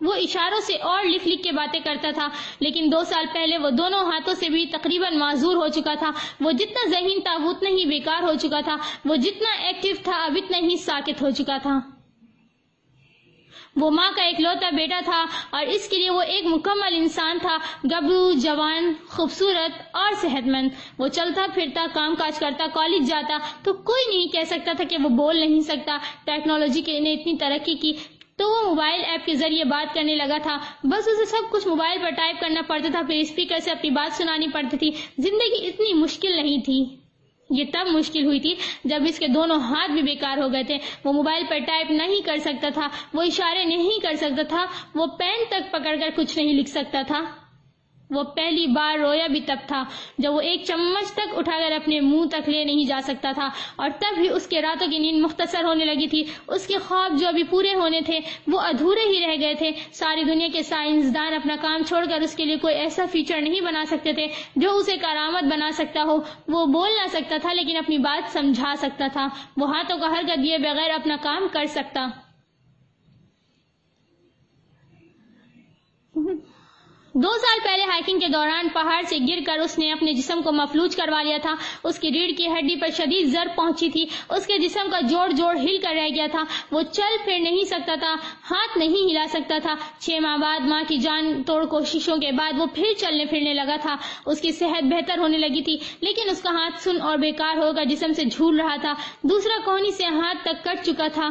وہ اشاروں سے اور لکھ لکھ کے باتیں کرتا تھا۔ لیکن دو سال پہلے وہ دونوں ہاتھوں سے بھی تقریباً معذور ہو چکا تھا۔ وہ جتنا ذہین تھا اتنا ہی بیکار ہو چکا تھا۔ وہ جتنا ایکٹیو تھا، اب اتنا ہی ساکت ہو چکا تھا۔ وہ ماں کا ایک لوتا بیٹا تھا اور اس کے لیے وہ ایک مکمل انسان تھا، گبرو، جوان، خوبصورت اور صحت مند وہ چلتا، پھرتا، کام کاج کرتا، کالج جاتا، تو کوئی نہیں کہہ سکتا تھا کہ وہ بول نہیں سکتا۔ ٹیکنالوجی کے نے اتنی ترقی کی تو وہ موبائل ایپ کے ذریعے بات کرنے لگا تھا۔ بس اسے سب کچھ موبائل پر ٹائپ کرنا پڑتا تھا، پھر اسپیکر سے اپنی بات سنانی پڑتی تھی۔ زندگی اتنی مشکل نہیں تھی۔ یہ تب مشکل ہوئی تھی جب اس کے دونوں ہاتھ بھی بیکار ہو گئے تھے۔ وہ موبائل پر ٹائپ نہیں کر سکتا تھا، وہ اشارے نہیں کر سکتا تھا، وہ پین تک پکڑ کر کچھ نہیں لکھ سکتا تھا۔ وہ پہلی بار رویا بھی تب تھا جب وہ ایک چمچ تک اٹھا کر اپنے منہ تک لے نہیں جا سکتا تھا اور تب ہی اس کے راتوں کی نیند مختصر ہونے لگی تھی۔ اس کے خواب جو ابھی پورے ہونے تھے، وہ ادھورے ہی رہ گئے تھے۔ ساری دنیا کے سائنسدان اپنا کام چھوڑ کر اس کے لیے کوئی ایسا فیچر نہیں بنا سکتے تھے جو اسے کرامت بنا سکتا ہو۔ وہ بول نہ سکتا تھا لیکن اپنی بات سمجھا سکتا تھا۔ وہ ہاتھوں کا حرکت دیے بغیر اپنا کام کر سکتا۔ دو سال پہلے ہائکنگ کے دوران پہاڑ سے گر کر اس نے اپنے جسم کو مفلوج کروا لیا تھا۔ اس کی ریڑھ کی ہڈی پر شدید زر پہنچی تھی۔ اس کے جسم کا جوڑ جوڑ ہل کر رہ گیا تھا۔ وہ چل پھر نہیں سکتا تھا، ہاتھ نہیں ہلا سکتا تھا۔ چھ ماہ بعد ماں کی جان توڑ کوششوں کے بعد وہ پھر چلنے پھرنے لگا تھا۔ اس کی صحت بہتر ہونے لگی تھی، لیکن اس کا ہاتھ سن اور بیکار ہوگا، جسم سے جھول رہا تھا۔ دوسرا کوہنی سے ہاتھ تک کٹ چکا تھا۔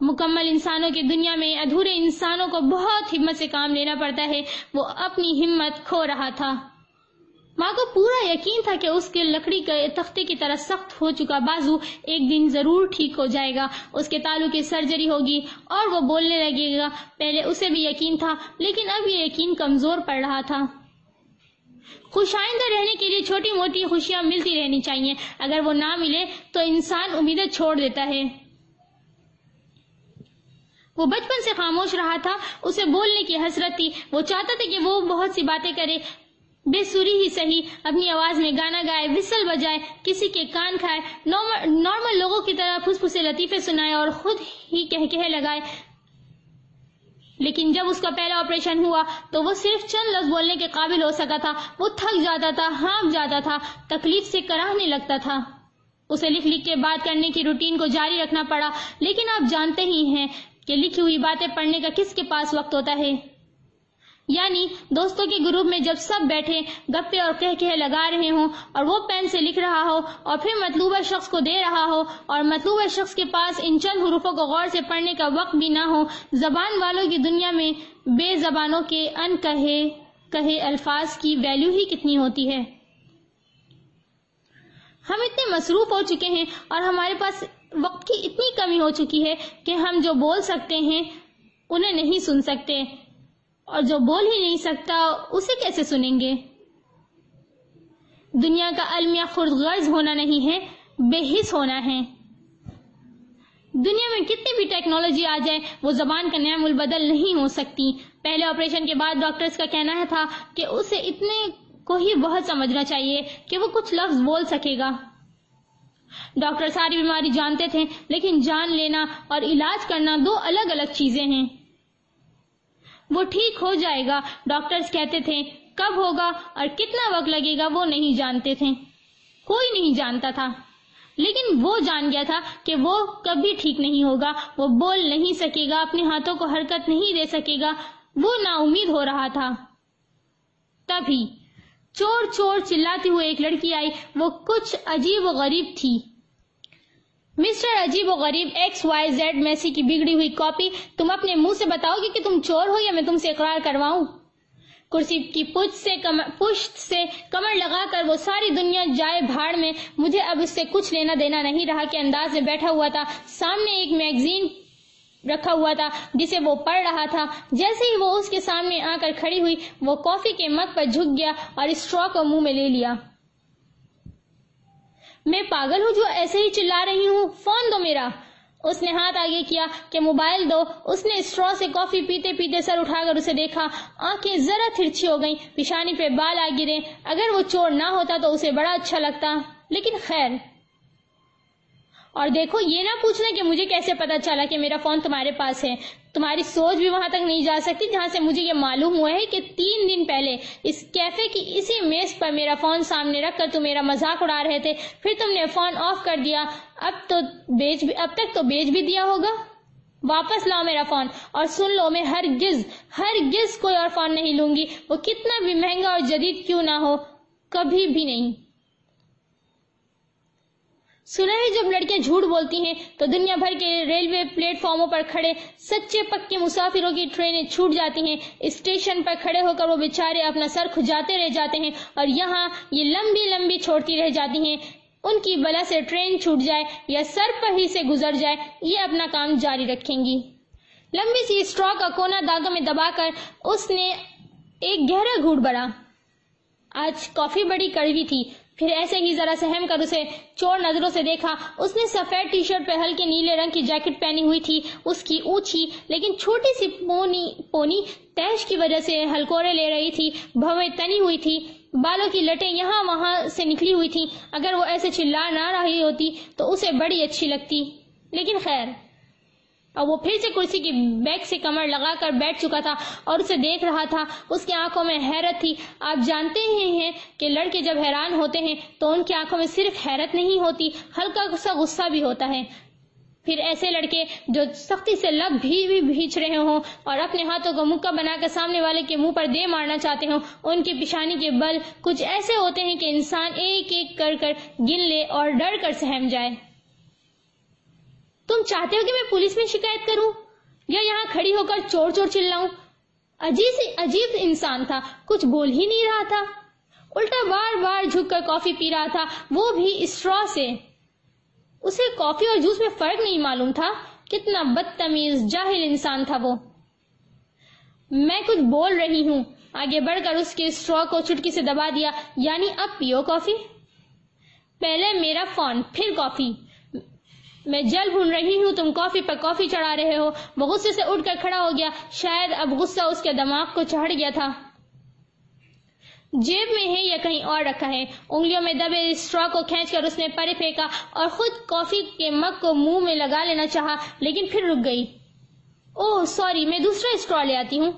مکمل انسانوں کی دنیا میں ادھورے انسانوں کو بہت ہمت سے کام لینا پڑتا ہے، وہ اپنی ہمت کھو رہا تھا۔ ماں کو پورا یقین تھا کہ اس کے لکڑی کے تختے کی طرح سخت ہو چکا بازو ایک دن ضرور ٹھیک ہو جائے گا۔ اس کے تالو کی سرجری ہوگی اور وہ بولنے لگے گا۔ پہلے اسے بھی یقین تھا، لیکن اب یہ یقین کمزور پڑ رہا تھا۔ خوش آئندہ رہنے کے لیے چھوٹی موٹی خوشیاں ملتی رہنی چاہیے۔ اگر وہ نہ ملے تو انسان امیدیں چھوڑ دیتا ہے۔ وہ بچپن سے خاموش رہا تھا، اسے بولنے کی حسرت تھی۔ وہ چاہتا تھا کہ وہ بہت سی باتیں کرے۔ بے سوری ہی صحیح، اپنی آواز میں گانا گائے وسل بجائے، کسی کے کان کھائے نارمل لوگوں کی طرح پھس پھسے لطیفے سنائے اور خود ہی کہہ کہہ لگائے۔ لیکن جب اس کا پہلا آپریشن ہوا تو وہ صرف چند لفظ بولنے کے قابل ہو سکا تھا۔ وہ تھک جاتا تھا ہانپ جاتا تھا، تکلیف سے کراہنے لگتا تھا۔ اسے لکھ لکھ کے بات کرنے کی روٹین کو جاری رکھنا پڑا، لیکن آپ جانتے ہی ہیں۔ کہ لکھی ہوئی باتیں پڑھنے کا کس کے پاس وقت ہوتا ہے؟ یعنی دوستوں کے گروپ میں جب سب بیٹھے، گپے اور کہہ کہہ لگا رہے ہوں اور وہ پین سے لکھ رہا ہو اور پھر مطلوبہ شخص کو دے رہا ہو اور مطلوبہ شخص کے پاس ان چند حروفوں کو غور سے پڑھنے کا وقت بھی نہ ہو، زبان والوں کی دنیا میں بے زبانوں کے ان کہے کہے الفاظ کی ویلیو ہی کتنی ہوتی ہے؟ ہم اتنے مصروف ہو چکے ہیں اور ہمارے پاس وقت کی اتنی کمی ہو چکی ہے کہ ہم جو بول سکتے ہیں انہیں نہیں سن سکتے اور جو بول ہی نہیں سکتا اسے کیسے سنیں گے؟ دنیا کا المیہ خرد غرض ہونا نہیں ہے، بے حص ہونا ہے۔ دنیا میں کتنی بھی ٹیکنالوجی آ جائے، وہ زبان کا نیا البدل نہیں ہو سکتی۔ پہلے آپریشن کے بعد ڈاکٹرز کا کہنا تھا کہ اسے اتنے کو ہی بہت سمجھنا چاہیے کہ وہ کچھ لفظ بول سکے گا۔ ڈاکٹر ساری بیماری جانتے تھے، لیکن جان لینا اور علاج کرنا دو الگ الگ چیزیں ہیں۔ وہ ٹھیک ہو جائے گا، ڈاکٹرز کہتے تھے، کب ہوگا اور کتنا وقت لگے گا وہ نہیں جانتے تھے۔ کوئی نہیں جانتا تھا۔ لیکن وہ جان گیا تھا کہ وہ کبھی ٹھیک نہیں ہوگا، وہ بول نہیں سکے گا، اپنے ہاتھوں کو حرکت نہیں دے سکے گا۔ وہ نا امید ہو رہا تھا۔ تبھی چور چور چلاتے ہوئے ایک لڑکی آئی۔ وہ کچھ عجیب و غریب تھی۔ مسٹر عجیب و غریب ایکس وائی زیڈ میسی کی بگڑی ہوئی کاپی تم اپنے منہ سے بتاؤ گے کہ تم چور ہو یا میں تم سے اقرار کرواؤں؟ کرسی کی پشت سے پشت سے کمر لگا کر وہ ساری دنیا جائے بھاڑ میں، مجھے اب اس سے کچھ لینا دینا نہیں رہا کہ انداز میں بیٹھا ہوا تھا۔ سامنے ایک میگزین رکھا ہوا تھا، جسے وہ پڑھ رہا تھا۔ جیسے ہی وہ اس کے سامنے آ کر کھڑی ہوئی، وہ کافی کے مگ پر جھک گیا اور اسٹرا کو منہ میں لے لیا۔ میں پاگل ہوں جو ایسے ہی چلا رہی ہوں؟ فون دو میرا۔ اس نے ہاتھ آگے کیا کہ موبائل دو۔ اس نے اسٹرا سے کافی پیتے پیتے سر اٹھا کر اسے دیکھا۔ آنکھیں ذرا تھرچی ہو گئیں، پیشانی پہ بال آ گرے۔ اگر وہ چور نہ ہوتا تو اسے بڑا اچھا لگتا۔ لیکن خیر اور دیکھو، یہ نہ پوچھنا کہ مجھے کیسے پتا چلا کہ میرا فون تمہارے پاس ہے۔ تمہاری سوچ بھی وہاں تک نہیں جا سکتی جہاں سے مجھے یہ معلوم ہوا ہے کہ تین دن پہلے اس کیفے کی اسی میز پر میرا فون سامنے رکھ کر تم میرا مذاق اڑا رہے تھے۔ پھر تم نے فون آف کر دیا۔ اب تو بیچ بھی، اب تک تو بیچ بھی دیا ہوگا۔ واپس لاؤ میرا فون اور سن لو، میں ہر گز ہر گز کوئی اور فون نہیں لوں گی۔ وہ کتنا بھی مہنگا اور جدید کیوں نہ ہو، کبھی بھی نہیں۔ سنا ہے جب لڑکیاں جھوٹ بولتی ہیں تو دنیا بھر کے ریلوے پلیٹ فارموں پر کھڑے سچے پکے مسافروں کی ٹرینیں چھوٹ جاتی ہیں۔ اسٹیشن پر کھڑے ہو کر وہ بیچارے اپنا سر کھجاتے رہ جاتے ہیں اور یہاں یہ لمبی لمبی چھوڑتی رہ جاتی ہیں۔ ان کی بلا سے ٹرین چھوٹ جائے یا سر پر ہی سے گزر جائے، یہ اپنا کام جاری رکھیں گی۔ لمبی سی اسٹرا کا کونا داغوں میں دبا کر اس نے ایک گہرا گھوٹ بڑا آج کافی بڑی کڑوی تھی۔ پھر ایسے ہی ذرا سہم کر اسے چور نظروں سے دیکھا۔ اس نے سفید ٹی شرٹ پہ ہلکے نیلے رنگ کی جیکٹ پہنی ہوئی تھی۔ اس کی اونچی لیکن چھوٹی سی پونی پونی تیش کی وجہ سے ہلکورے لے رہی تھی۔ بھویں تنی ہوئی تھی۔ بالوں کی لٹیں یہاں وہاں سے نکلی ہوئی تھی اگر وہ ایسے چلا نہ رہی ہوتی تو اسے بڑی اچھی لگتی۔ لیکن خیر۔ اور وہ پھر سے کرسی کی بیک سے کمر لگا کر بیٹھ چکا تھا اور اسے دیکھ رہا تھا۔ اس کی آنکھوں میں حیرت تھی۔ آپ جانتے ہی ہیں کہ لڑکے جب حیران ہوتے ہیں تو ان کی آنکھوں میں صرف حیرت نہیں ہوتی، ہلکا غصہ غصہ بھی ہوتا ہے۔ پھر ایسے لڑکے جو سختی سے لب بھی بھی بھیچ رہے ہوں اور اپنے ہاتھوں کو مکہ بنا کر سامنے والے کے منہ پر دے مارنا چاہتے ہوں، ان کی پیشانی کے بل کچھ ایسے ہوتے ہیں کہ انسان ایک ایک کر کر گن لے اور ڈر کر سہم جائے۔ تم چاہتے ہو کہ میں پولیس میں شکایت کروں؟ یا یہاں کھڑی ہو کر چور چور چلاؤں؟ عجیب عجیب انسان تھا، کچھ بول ہی نہیں رہا تھا۔ الٹا بار بار جھک کر کافی پی رہا تھا، وہ بھی اسٹرا سے۔ اسے کافی اور جوس میں فرق نہیں معلوم تھا کتنا بدتمیز، جاہل انسان تھا وہ۔ میں کچھ بول رہی ہوں، آگے بڑھ کر اس کے اسٹرا کو چٹکی سے دبا دیا یعنی اب پیو کافی؟ پہلے میرا فون، پھر کافی۔ میں جل بھون رہی ہوں، تم کافی پر کافی چڑھا رہے ہو۔ وہ غصے سے اٹھ کر کھڑا ہو گیا۔ شاید اب غصہ اس کے دماغ کو چڑھ گیا تھا۔ جیب میں ہے یا کہیں اور رکھا ہے؟ انگلیوں میں دبے اسٹرا کو کھینچ کر اس نے پرے پھینکا اور خود کافی کے مگ کو منہ میں لگا لینا چاہا، لیکن پھر رک گئی۔ اوہ، سوری، میں دوسرا اسٹرا لے آتی ہوں۔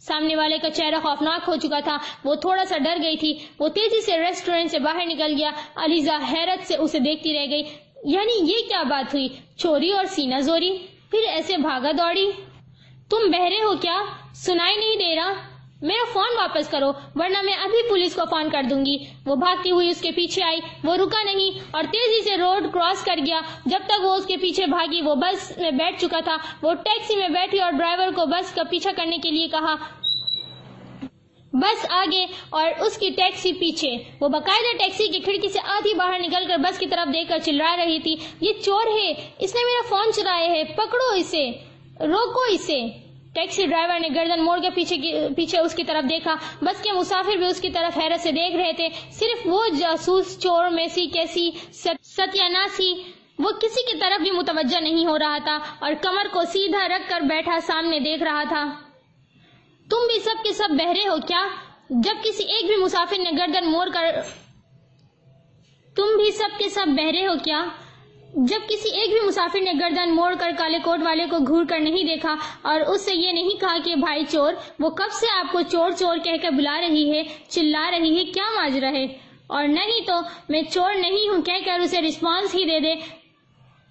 سامنے والے کا چہرہ خوفناک ہو چکا تھا۔ وہ تھوڑا سا ڈر گئی تھی۔ وہ تیزی سے ریسٹورینٹ سے باہر نکل گیا۔ علیزہ حیرت سے اسے دیکھتی رہ گئی۔ یعنی یہ کیا بات ہوئی؟ چوری اور سینہ زوری؟ پھر ایسے بھاگا دوڑی؟ تم بہرے ہو کیا؟ سنائی نہیں دے رہا؟ میرا فون واپس کرو، ورنہ میں ابھی پولیس کو فون کر دوں گی۔ وہ بھاگتی ہوئی اس کے پیچھے آئی، وہ رکا نہیں اور تیزی سے روڈ کراس کر گیا۔ جب تک وہ اس کے پیچھے بھاگی، وہ بس میں بیٹھ چکا تھا۔ وہ ٹیکسی میں بیٹھی اور ڈرائیور کو بس کا پیچھا کرنے کے لیے کہا بس آگے اور اس کی ٹیکسی پیچھے۔ وہ باقاعدہ ٹیکسی کی کھڑکی سے آدھی باہر نکل کر بس کی طرف دیکھ کر چلا رہی تھی۔ یہ چور ہے۔ اس نے میرا فون چرائے ہے۔ پکڑو اسے۔ روکو اسے۔ ٹیکسی ڈرائیور نے گردن موڑ کے پیچھے پیچھے اس کی طرف دیکھا۔ بس کے مسافر بھی اس کی طرف حیرت سے دیکھ رہے تھے۔ صرف وہ جاسوس چور میں سی کیسی ستیہ ناسی وہ کسی کی طرف بھی متوجہ نہیں ہو رہا تھا اور کمر کو سیدھا رکھ کر بیٹھا سامنے دیکھ رہا تھا۔ تم بھی سب کے سب بہرے ہو کیا؟ جب کسی ایک بھی مسافر نے گردن موڑ کر تم بھی سب کے سب بہرے ہو کیا؟ جب کسی ایک بھی مسافر نے گردن موڑ کر کالے کوٹ والے کو گھور کر نہیں دیکھا اور اس سے یہ نہیں کہا کہ بھائی چور، وہ کب سے آپ کو چور چور کہہ کر بلا رہی ہے، چلا رہی ہے، کیا ماجرا ہے؟ اور نہیں تو میں چور نہیں ہوں، کہہ کر اسے رسپانس ہی دے دے،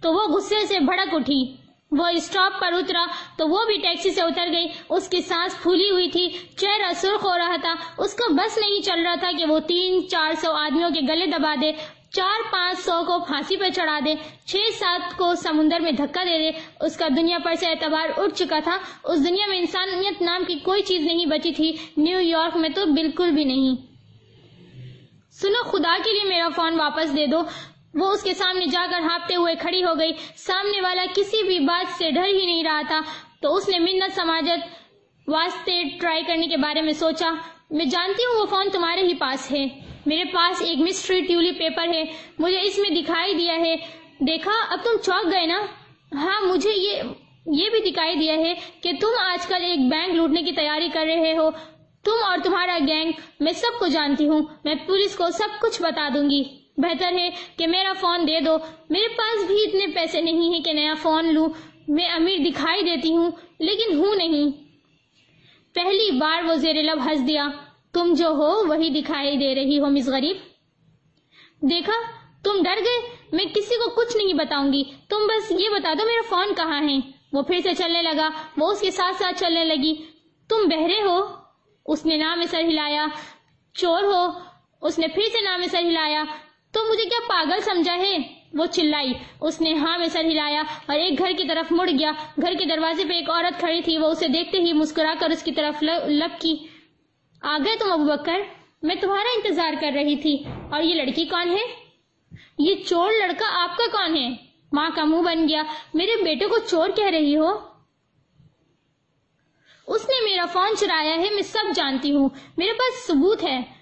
تو وہ غصے سے بھڑک اٹھی۔ وہ اسٹاپ پر اترا تو وہ بھی ٹیکسی سے اتر گئی۔ اس کی سانس پھولی ہوئی تھی، چہرہ سرخ ہو رہا تھا۔ اس کو بس نہیں چل رہا تھا کہ وہ تین چار سو آدمیوں کے گلے دبا دے، چار پانچ سو کو پھانسی پہ چڑھا دے، چھ سات کو سمندر میں دھکا دے دے۔ اس کا دنیا پر سے اعتبار اٹھ چکا تھا۔ اس دنیا میں انسانیت نام کی کوئی چیز نہیں بچی تھی۔ نیو یارک میں تو بالکل بھی نہیں۔ سنو، خدا کے لیے میرا فون واپس دے دو۔ وہ اس کے سامنے جا کر ہاپتے ہوئے کھڑی ہو گئی۔ سامنے والا کسی بھی بات سے ڈر ہی نہیں رہا تھا۔ تو اس نے منت سماجت واسطے ٹرائی کرنے کے بارے میں سوچا۔ میں جانتی ہوں وہ فون تمہارے ہی پاس ہے۔ میرے پاس ایک مسٹری ٹیولی پیپر ہے۔ مجھے اس میں دکھائی دیا ہے۔ دیکھا، اب تم چوک گئے نا؟ ہاں مجھے یہ یہ بھی دکھائی دیا ہے کہ تم آج کل ایک بینک لوٹنے کی تیاری کر رہے ہو۔ تم اور تمہارا گینگ، میں سب کو جانتی ہوں۔ میں پولیس کو سب کچھ بتا دوں گی۔ بہتر ہے کہ میرا فون دے دو۔ میرے پاس بھی اتنے پیسے نہیں ہیں کہ نیا فون لوں۔ میں امیر دکھائی دیتی ہوں، لیکن ہوں نہیں۔ پہلی بار وہ زیر لب ہنس دیا۔ تم جو ہو، وہی دکھائی دے رہی ہو، مس غریب۔ دیکھا، تم ڈر گئے؟ میں کسی کو کچھ نہیں بتاؤں گی۔ تم بس یہ بتا دو میرا فون کہاں ہے۔ وہ پھر سے چلنے لگا۔ وہ اس کے ساتھ ساتھ چلنے لگی۔ تم بہرے ہو۔ اس نے نام سر ہلایا۔ چور ہو۔ اس نے پھر سے نام سر ہلایا۔ تو مجھے کیا پاگل سمجھا ہے؟ وہ چلائی۔ اس نے ہاں میں سر ہلایا اور ایک گھر کی طرف مڑ گیا۔ گھر کے دروازے پہ ایک عورت کھڑی تھی۔ وہ اسے دیکھتے ہی مسکرا کر اس کی طرف لب کی۔ آ گئے تم ابو بکر؟ میں تمہارا انتظار کر رہی تھی۔ اور یہ لڑکی کون ہے؟ یہ چور لڑکا آپ کا کون ہے؟ ماں کا منہ بن گیا۔ میرے بیٹے کو چور کہہ رہی ہو؟ اس نے میرا فون چرایا ہے، میں سب جانتی ہوں۔ میرے پاس ثبوت ہے۔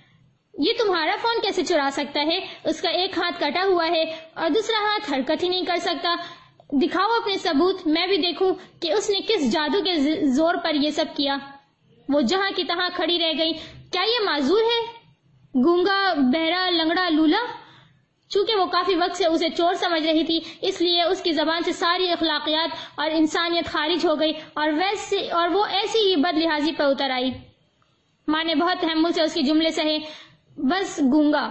یہ تمہارا فون کیسے چرا سکتا ہے؟ اس کا ایک ہاتھ کٹا ہوا ہے اور دوسرا ہاتھ حرکت ہی نہیں کر سکتا۔ دکھاؤ اپنے ثبوت، میں بھی دیکھوں کہ اس نے کس جادو کے زور پر یہ سب کیا۔ وہ جہاں کی تہاں کھڑی رہ گئی۔ کیا یہ معذور ہے؟ گونگا، بہرا، لنگڑا، لولا؟ چونکہ وہ کافی وقت سے اسے چور سمجھ رہی تھی، اس لیے اس کی زبان سے ساری اخلاقیات اور انسانیت خارج ہو گئی اور ویسے اور وہ ایسی ہی بد لحاظی پر اتر آئی۔ ماں نے بہت تحمل سے اس کے جملے سہے۔ بس گونگا۔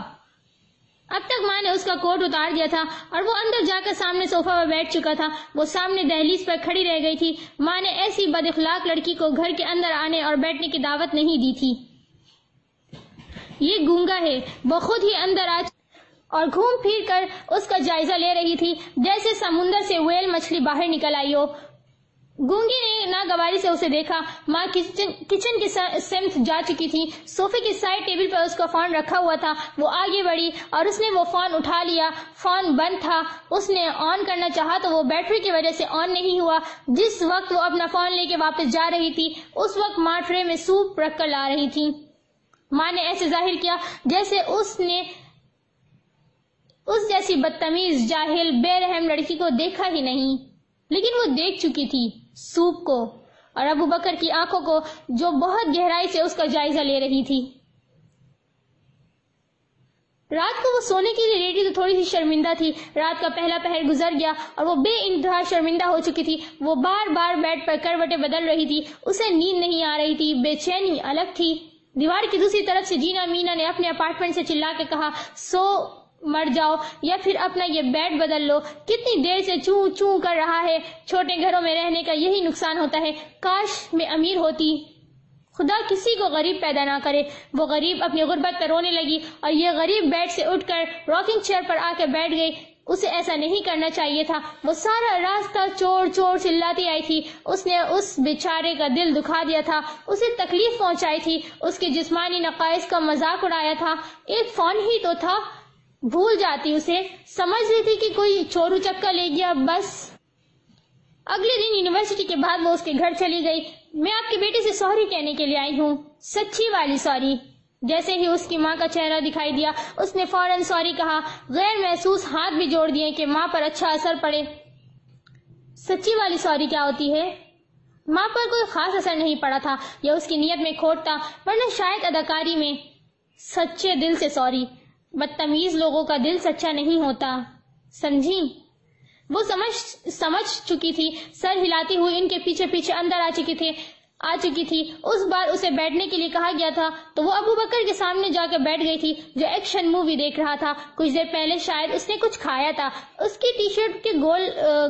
اب تک ماں نے اس کا کوٹ اتار دیا تھا اور وہ اندر جا کر سامنے صوفہ پر بیٹھ چکا تھا۔ وہ سامنے دہلیز پر کھڑی رہ گئی تھی۔ ماں نے ایسی بد اخلاق لڑکی کو گھر کے اندر آنے اور بیٹھنے کی دعوت نہیں دی تھی۔ یہ گونگا ہے۔ وہ خود ہی اندر آ اور گھوم پھر کر اس کا جائزہ لے رہی تھی۔ جیسے سمندر سے ویل مچھلی باہر نکل آئی ہو۔ گونگی نے ناگواری سے اسے دیکھا۔ ماں کچن کی سمت جا چکی تھی۔ صوفے کی سائڈ ٹیبل پر اس کا فون رکھا ہوا تھا۔ وہ آگے بڑھی اور اس نے وہ فون اٹھا لیا۔ فون بند تھا۔ اس نے آن کرنا چاہا تو وہ بیٹری کی وجہ سے آن نہیں ہوا۔ جس وقت وہ اپنا فون لے کے واپس جا رہی تھی، اس وقت ماں ٹرے میں سوپ رکھ کر لا رہی تھی۔ ماں نے ایسے ظاہر کیا جیسے اس نے اس جیسی بدتمیز جاہل بے رحم لڑکی کو دیکھا ہی نہیں۔ لیکن وہ دیکھ چکی تھی۔ سوپ کو اور ابو بکر کی آنکھوں کو جو بہت گہرائی سے اس کا جائزہ لے رہی تھی۔ رات کو وہ سونے کے لیے لیٹی تو تھوڑی سی شرمندہ تھی۔ رات کا پہلا پہر گزر گیا اور وہ بے انتہا شرمندہ ہو چکی تھی۔ وہ بار بار بیڈ پر کروٹیں بدل رہی تھی۔ اسے نیند نہیں آ رہی تھی۔ بے چینی الگ تھی۔ دیوار کی دوسری طرف سے جینا مینا نے اپنے اپارٹمنٹ سے چلا کے کہا، سو مر جاؤ یا پھر اپنا یہ بیڈ بدل لو۔ کتنی دیر سے چوں چوں کر رہا ہے۔ چھوٹے گھروں میں رہنے کا یہی نقصان ہوتا ہے۔ کاش میں امیر ہوتی۔ خدا کسی کو غریب پیدا نہ کرے۔ وہ غریب اپنی غربت پر رونے لگی اور یہ غریب بیڈ سے اٹھ کر راکنگ چیئر پر آ کے بیٹھ گئی۔ اسے ایسا نہیں کرنا چاہیے تھا۔ وہ سارا راستہ چور چور چلاتی آئی تھی۔ اس نے اس بیچارے کا دل دکھا دیا تھا۔ اسے تکلیف پہنچائی تھی۔ اس کے جسمانی نقائص کا مذاق اڑایا تھا۔ ایک فون ہی تو تھا۔ بھول جاتی اسے سمجھ رہی تھی کہ کوئی چورو چکا لے گیا، بس۔ اگلے دن یونیورسٹی کے بعد وہ اس کے گھر چلی گئی۔ میں آپ کے بیٹے سے سوری کہنے کے لیے آئی ہوں۔ سچی والی سوری۔ جیسے ہی اس کی ماں کا چہرہ دکھائی دیا، اس نے فوراً سوری کہا۔ غیر محسوس ہاتھ بھی جوڑ دیے کہ ماں پر اچھا اثر پڑے۔ سچی والی سوری کیا ہوتی ہے؟ ماں پر کوئی خاص اثر نہیں پڑا تھا، یا اس کی نیت میں کھوٹ تھا، ورنہ شاید اداکاری میں۔ سچے دل سے سوری۔ بدتمیز لوگوں کا دل سچا نہیں ہوتا۔ سمجھی وہ سمجھ سمجھ چکی تھی۔ سر ہلاتی ہوئی ان کے پیچھے پیچھے اندر آ چکی تھی، آ چکی تھی۔ اس بار اسے بیٹھنے کے لیے کہا گیا تھا تو وہ ابو بکر کے سامنے جا کے بیٹھ گئی تھی، جو ایکشن مووی دیکھ رہا تھا۔ کچھ دیر پہلے شاید اس نے کچھ کھایا تھا۔ اس کی ٹی شرٹ کے گول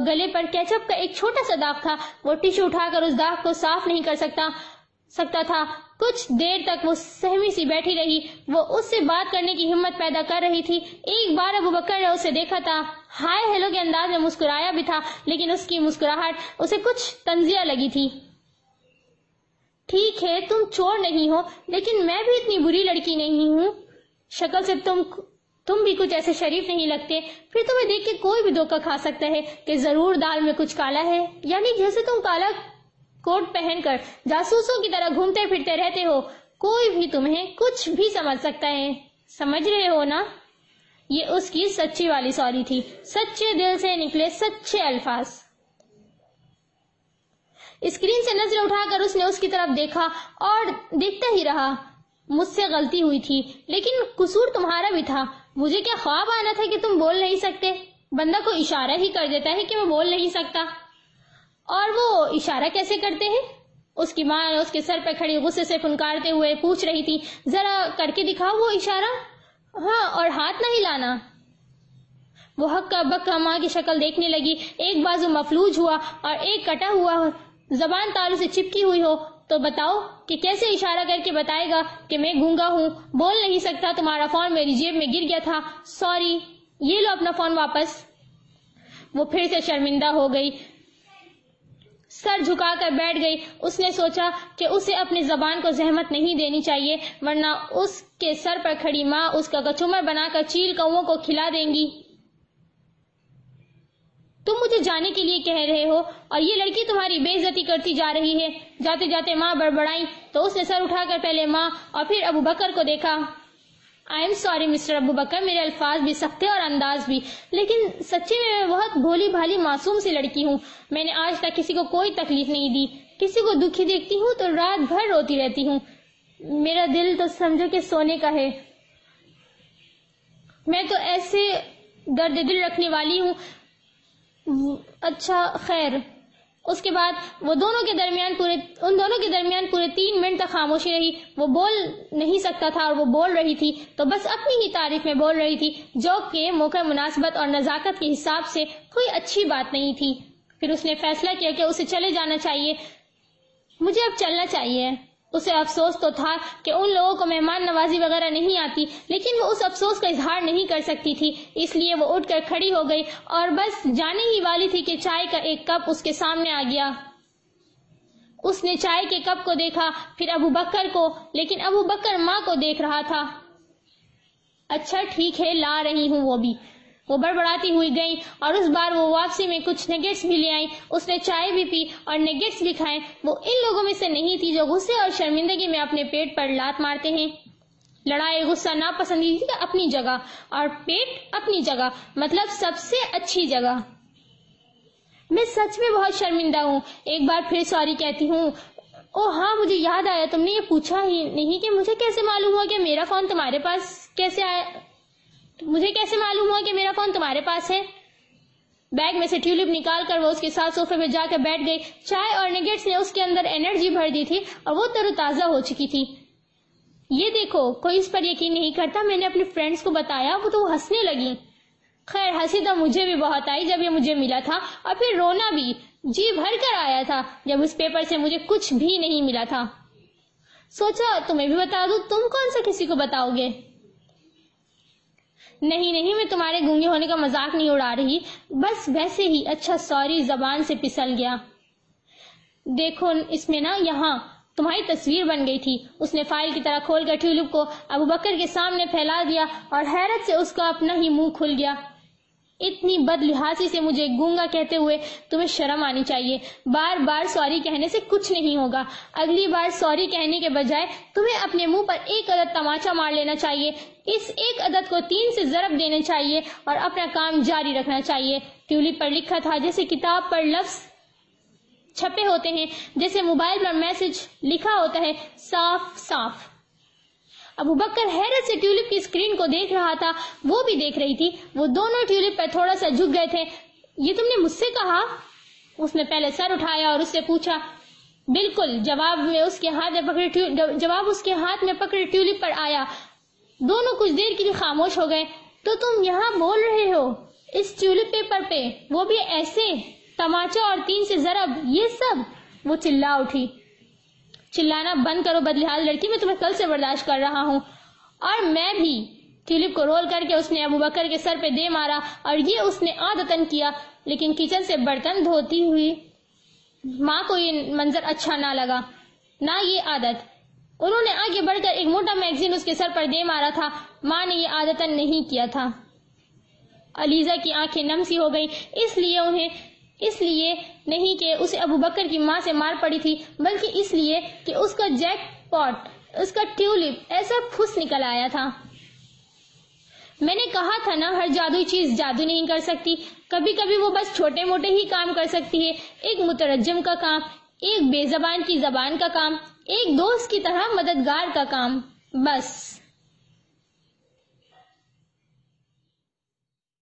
گلے پر کیچپ کا ایک چھوٹا سا داغ تھا۔ وہ ٹیشو اٹھا کر اس داغ کو صاف نہیں کر سکتا۔ سکتا تھا۔ کچھ دیر تک وہ سہمی سی بیٹھی رہی۔ وہ اس سے بات کرنے کی ہمت پیدا کر رہی تھی۔ ایک بار ابو بکر نے اسے دیکھا تھا۔ ہائے ہیلو کے انداز میں مسکرایا بھی تھا، لیکن اس کی مسکراہٹ، اسے کچھ تنزیہ لگی تھی۔ ٹھیک ہے، تم چور نہیں ہو، لیکن میں بھی اتنی بری لڑکی نہیں ہوں۔ شکل سے تم تم بھی کچھ ایسے شریف نہیں لگتے۔ پھر تمہیں دیکھ کے کوئی بھی دھوکا کھا سکتا ہے کہ ضرور دال میں کچھ کالا ہے یعنی جیسے تم کالا کوٹ پہن کر جاسوسوں کی طرح گھومتے پھرتے رہتے ہو۔ کوئی بھی تمہیں کچھ بھی سمجھ سکتا ہے۔ سمجھ رہے ہو نا؟ یہ اس کی سچی والی سوری تھی۔ سچے دل سے نکلے سچے الفاظ۔ اسکرین سے نظر اٹھا کر اس نے اس کی طرف دیکھا اور دیکھتا ہی رہا۔ مجھ سے غلطی ہوئی تھی، لیکن قصور تمہارا بھی تھا۔ مجھے کیا خواب آنا تھا کہ تم بول نہیں سکتے؟ بندہ کو اشارہ ہی کر دیتا ہے کہ میں بول نہیں سکتا۔ اور وہ اشارہ کیسے کرتے ہیں؟ اس کی ماں اس کے سر پہ کھڑی غصے سے پھنکارتے ہوئے پوچھ رہی تھی، ذرا کر کے دکھاؤ وہ اشارہ؟ ہاں اور ہاتھ نہیں لانا۔ وہ حق کا بکا ماں کی شکل دیکھنے لگی۔ ایک بازو مفلوج ہوا اور ایک کٹا ہوا زبان تالو سے چپکی ہوئی ہو۔ تو بتاؤ کہ کیسے اشارہ کر کے بتائے گا کہ میں گونگا ہوں؟ بول نہیں سکتا، تمہارا فون میری جیب میں گر گیا تھا۔ سوری، یہ لو اپنا فون واپس۔ وہ پھر سے شرمندہ ہو گئی۔ سر جھکا کر بیٹھ گئی۔ اس نے سوچا کہ اسے اپنی زبان کو زحمت نہیں دینی چاہیے، ورنہ اس کے سر پر کھڑی ماں اس کا کچومر بنا کر چیل کووں کو کھلا دیں گی۔ تم مجھے جانے کے لیے کہہ رہے ہو اور یہ لڑکی تمہاری بے عزتی کرتی جا رہی ہے۔ جاتے جاتے ماں بڑبڑائی تو اس نے سر اٹھا کر پہلے ماں اور پھر ابو بکر کو دیکھا۔ I am sorry mister Abu Bakr میرے الفاظ بھی سختے اور انداز بھی۔ لیکن سچے میں بہت بھولی بھالی معصوم سی لڑکی ہوں۔ میں نے آج تک کسی کو کوئی تکلیف نہیں دی۔ کسی کو دکھی دیکھتی ہوں تو رات بھر روتی رہتی ہوں۔ میرا دل تو سمجھو کہ سونے کا ہے۔ میں تو ایسے درد دل رکھنے والی ہوں۔ اچھا خیر۔ اس کے بعد وہ دونوں کے درمیان پورے ان دونوں کے درمیان پورے تین منٹ تک خاموشی رہی۔ وہ بول نہیں سکتا تھا اور وہ بول رہی تھی۔ تو بس اپنی ہی تعریف میں بول رہی تھی، جو کہ موقع مناسبت اور نزاکت کے حساب سے کوئی اچھی بات نہیں تھی۔ پھر اس نے فیصلہ کیا کہ اسے چلے جانا چاہیے۔ مجھے اب چلنا چاہیے۔ اسے افسوس تو تھا کہ ان لوگوں کو مہمان نوازی وغیرہ نہیں آتی، لیکن وہ اس افسوس کا اظہار نہیں کر سکتی تھی، اس لیے وہ اٹھ کر کھڑی ہو گئی اور بس جانے ہی والی تھی کہ چائے کا ایک کپ اس کے سامنے آ گیا۔ اس نے چائے کے کپ کو دیکھا، پھر ابو بکر کو، لیکن ابو بکر ماں کو دیکھ رہا تھا۔ اچھا ٹھیک ہے، لا رہی ہوں وہ بھی۔ وہ بڑبڑاتی ہوئی گئی اور اس بار وہ واپسی میں کچھ نگیٹس بھی لے آئی اس نے چائے بھی پی اور نگیٹس بھی کھائے وہ ان لوگوں میں سے نہیں تھی جو غصے اور شرمندگی میں اپنے پیٹ پر لات مارتے ہیں۔ لڑائی غصہ ناپسندیدگی اپنی جگہ اور پیٹ اپنی جگہ مطلب سب سے اچھی جگہ۔ میں سچ میں بہت شرمندہ ہوں۔ ایک بار پھر سوری کہتی ہوں۔ او ہاں مجھے یاد آیا، تم نے یہ پوچھا ہی نہیں کہ مجھے کیسے معلوم ہوا کہ میرا فون تمہارے پاس کیسے آیا؟ مجھے کیسے معلوم ہوا کہ میرا فون تمہارے پاس ہے؟ بیگ میں سے ٹیولپ نکال کر وہ اس کے ساتھ سوفے میں جا کر بیٹھ گئی۔ چائے اور نگیٹس نے اس کے اندر انرجی بھر دی تھی اور وہ تر و تازہ ہو چکی تھی۔ یہ دیکھو، کوئی اس پر یقین نہیں کرتا، میں نے اپنی فرینڈس کو بتایا، وہ تو ہنسنے لگی خیر، ہنسی تو مجھے بھی بہت آئی جب یہ مجھے ملا تھا اور پھر رونا بھی۔ جی بھر کر آیا تھا جب اس پیپر سے مجھے کچھ بھی نہیں ملا تھا۔ سوچا، تمہیں بھی بتا دوں، تم کون سا کسی کو بتاؤ گے؟ نہیں نہیں میں تمہارے گونگے ہونے کا مذاق نہیں اڑا رہی۔ بس ویسے ہی اچھا سوری زبان سے پسل گیا۔ دیکھو اس میں نا یہاں تمہاری تصویر بن گئی تھی۔ اس نے فائل کی طرح کھول کر ٹیولپ کو ابو بکر کے سامنے پھیلا دیا اور حیرت سے اس کا اپنا ہی منہ کھل گیا۔ اتنی بد لحاظی سے مجھے گونگا کہتے ہوئے تمہیں شرم آنی چاہیے۔ بار بار سوری کہنے سے کچھ نہیں ہوگا۔ اگلی بار سوری کہنے کے بجائے تمہیں اپنے منہ پر ایک عدد تماچا مار لینا چاہیے۔ اس ایک عدد کو تین سے ضرب دینا چاہیے اور اپنا کام جاری رکھنا چاہیے۔ ٹیولپ پر لکھا تھا جیسے کتاب پر لفظ چھپے ہوتے ہیں، جیسے موبائل پر میسج لکھا ہوتا ہے، صاف صاف۔ ابو بکر حیرت سے ٹیولپ کی اسکرین کو دیکھ رہا تھا، وہ بھی دیکھ رہی تھی۔ وہ دونوں ٹیولپ پر تھوڑا سا جھک گئے تھے۔ یہ تم نے مجھ سے کہا؟ اس نے پہلے سر اٹھایا اور اس سے پوچھا، بالکل، جواب میں اس کے ہاتھ میں پکڑے جواب اس کے ہاتھ میں پکڑے ٹیولپ پر آیا۔ دونوں کچھ دیر کے لیے خاموش ہو گئے۔ تو تم یہاں بول رہے ہو؟ اس ٹیولپ پیپر پہ۔ وہ بھی ایسے، تماچا اور تین سے ضرب، یہ سب؟ وہ چلا اٹھی۔ چلانا بند کرو بدلحال لڑکی میں تمہیں کل سے برداشت کر رہا ہوں۔ اور میں بھی ٹیولپ کو رول کر کے اس نے ابو بکر کے سر پہ دے مارا اور یہ اس نے عادتن کیا، لیکن کچن سے برتن دھوتی ہوئی۔ ماں کو یہ منظر اچھا نہ لگا، نہ یہ عادت۔ انہوں نے آگے بڑھ کر ایک موٹا میگزین اس کے سر پر دے مارا تھا۔ ماں نے یہ عادتن نہیں کیا تھا۔ علیزہ کی آنکھیں نمسی ہو گئی اس لیے انہیں اس لیے نہیں کہ اسے ابو بکر کی ماں سے مار پڑی تھی، بلکہ اس لیے کہ اس کا جیک پاٹ، اس کا ٹیولپ ایسا پھس نکل آیا تھا۔ میں نے کہا تھا نا، ہر جادوئی چیز جادو نہیں کر سکتی۔ کبھی کبھی وہ بس چھوٹے موٹے ہی کام کر سکتی ہے۔ ایک مترجم کا کام، ایک بے زبان کی زبان کا کام، ایک دوست کی طرح مددگار کا کام، بس۔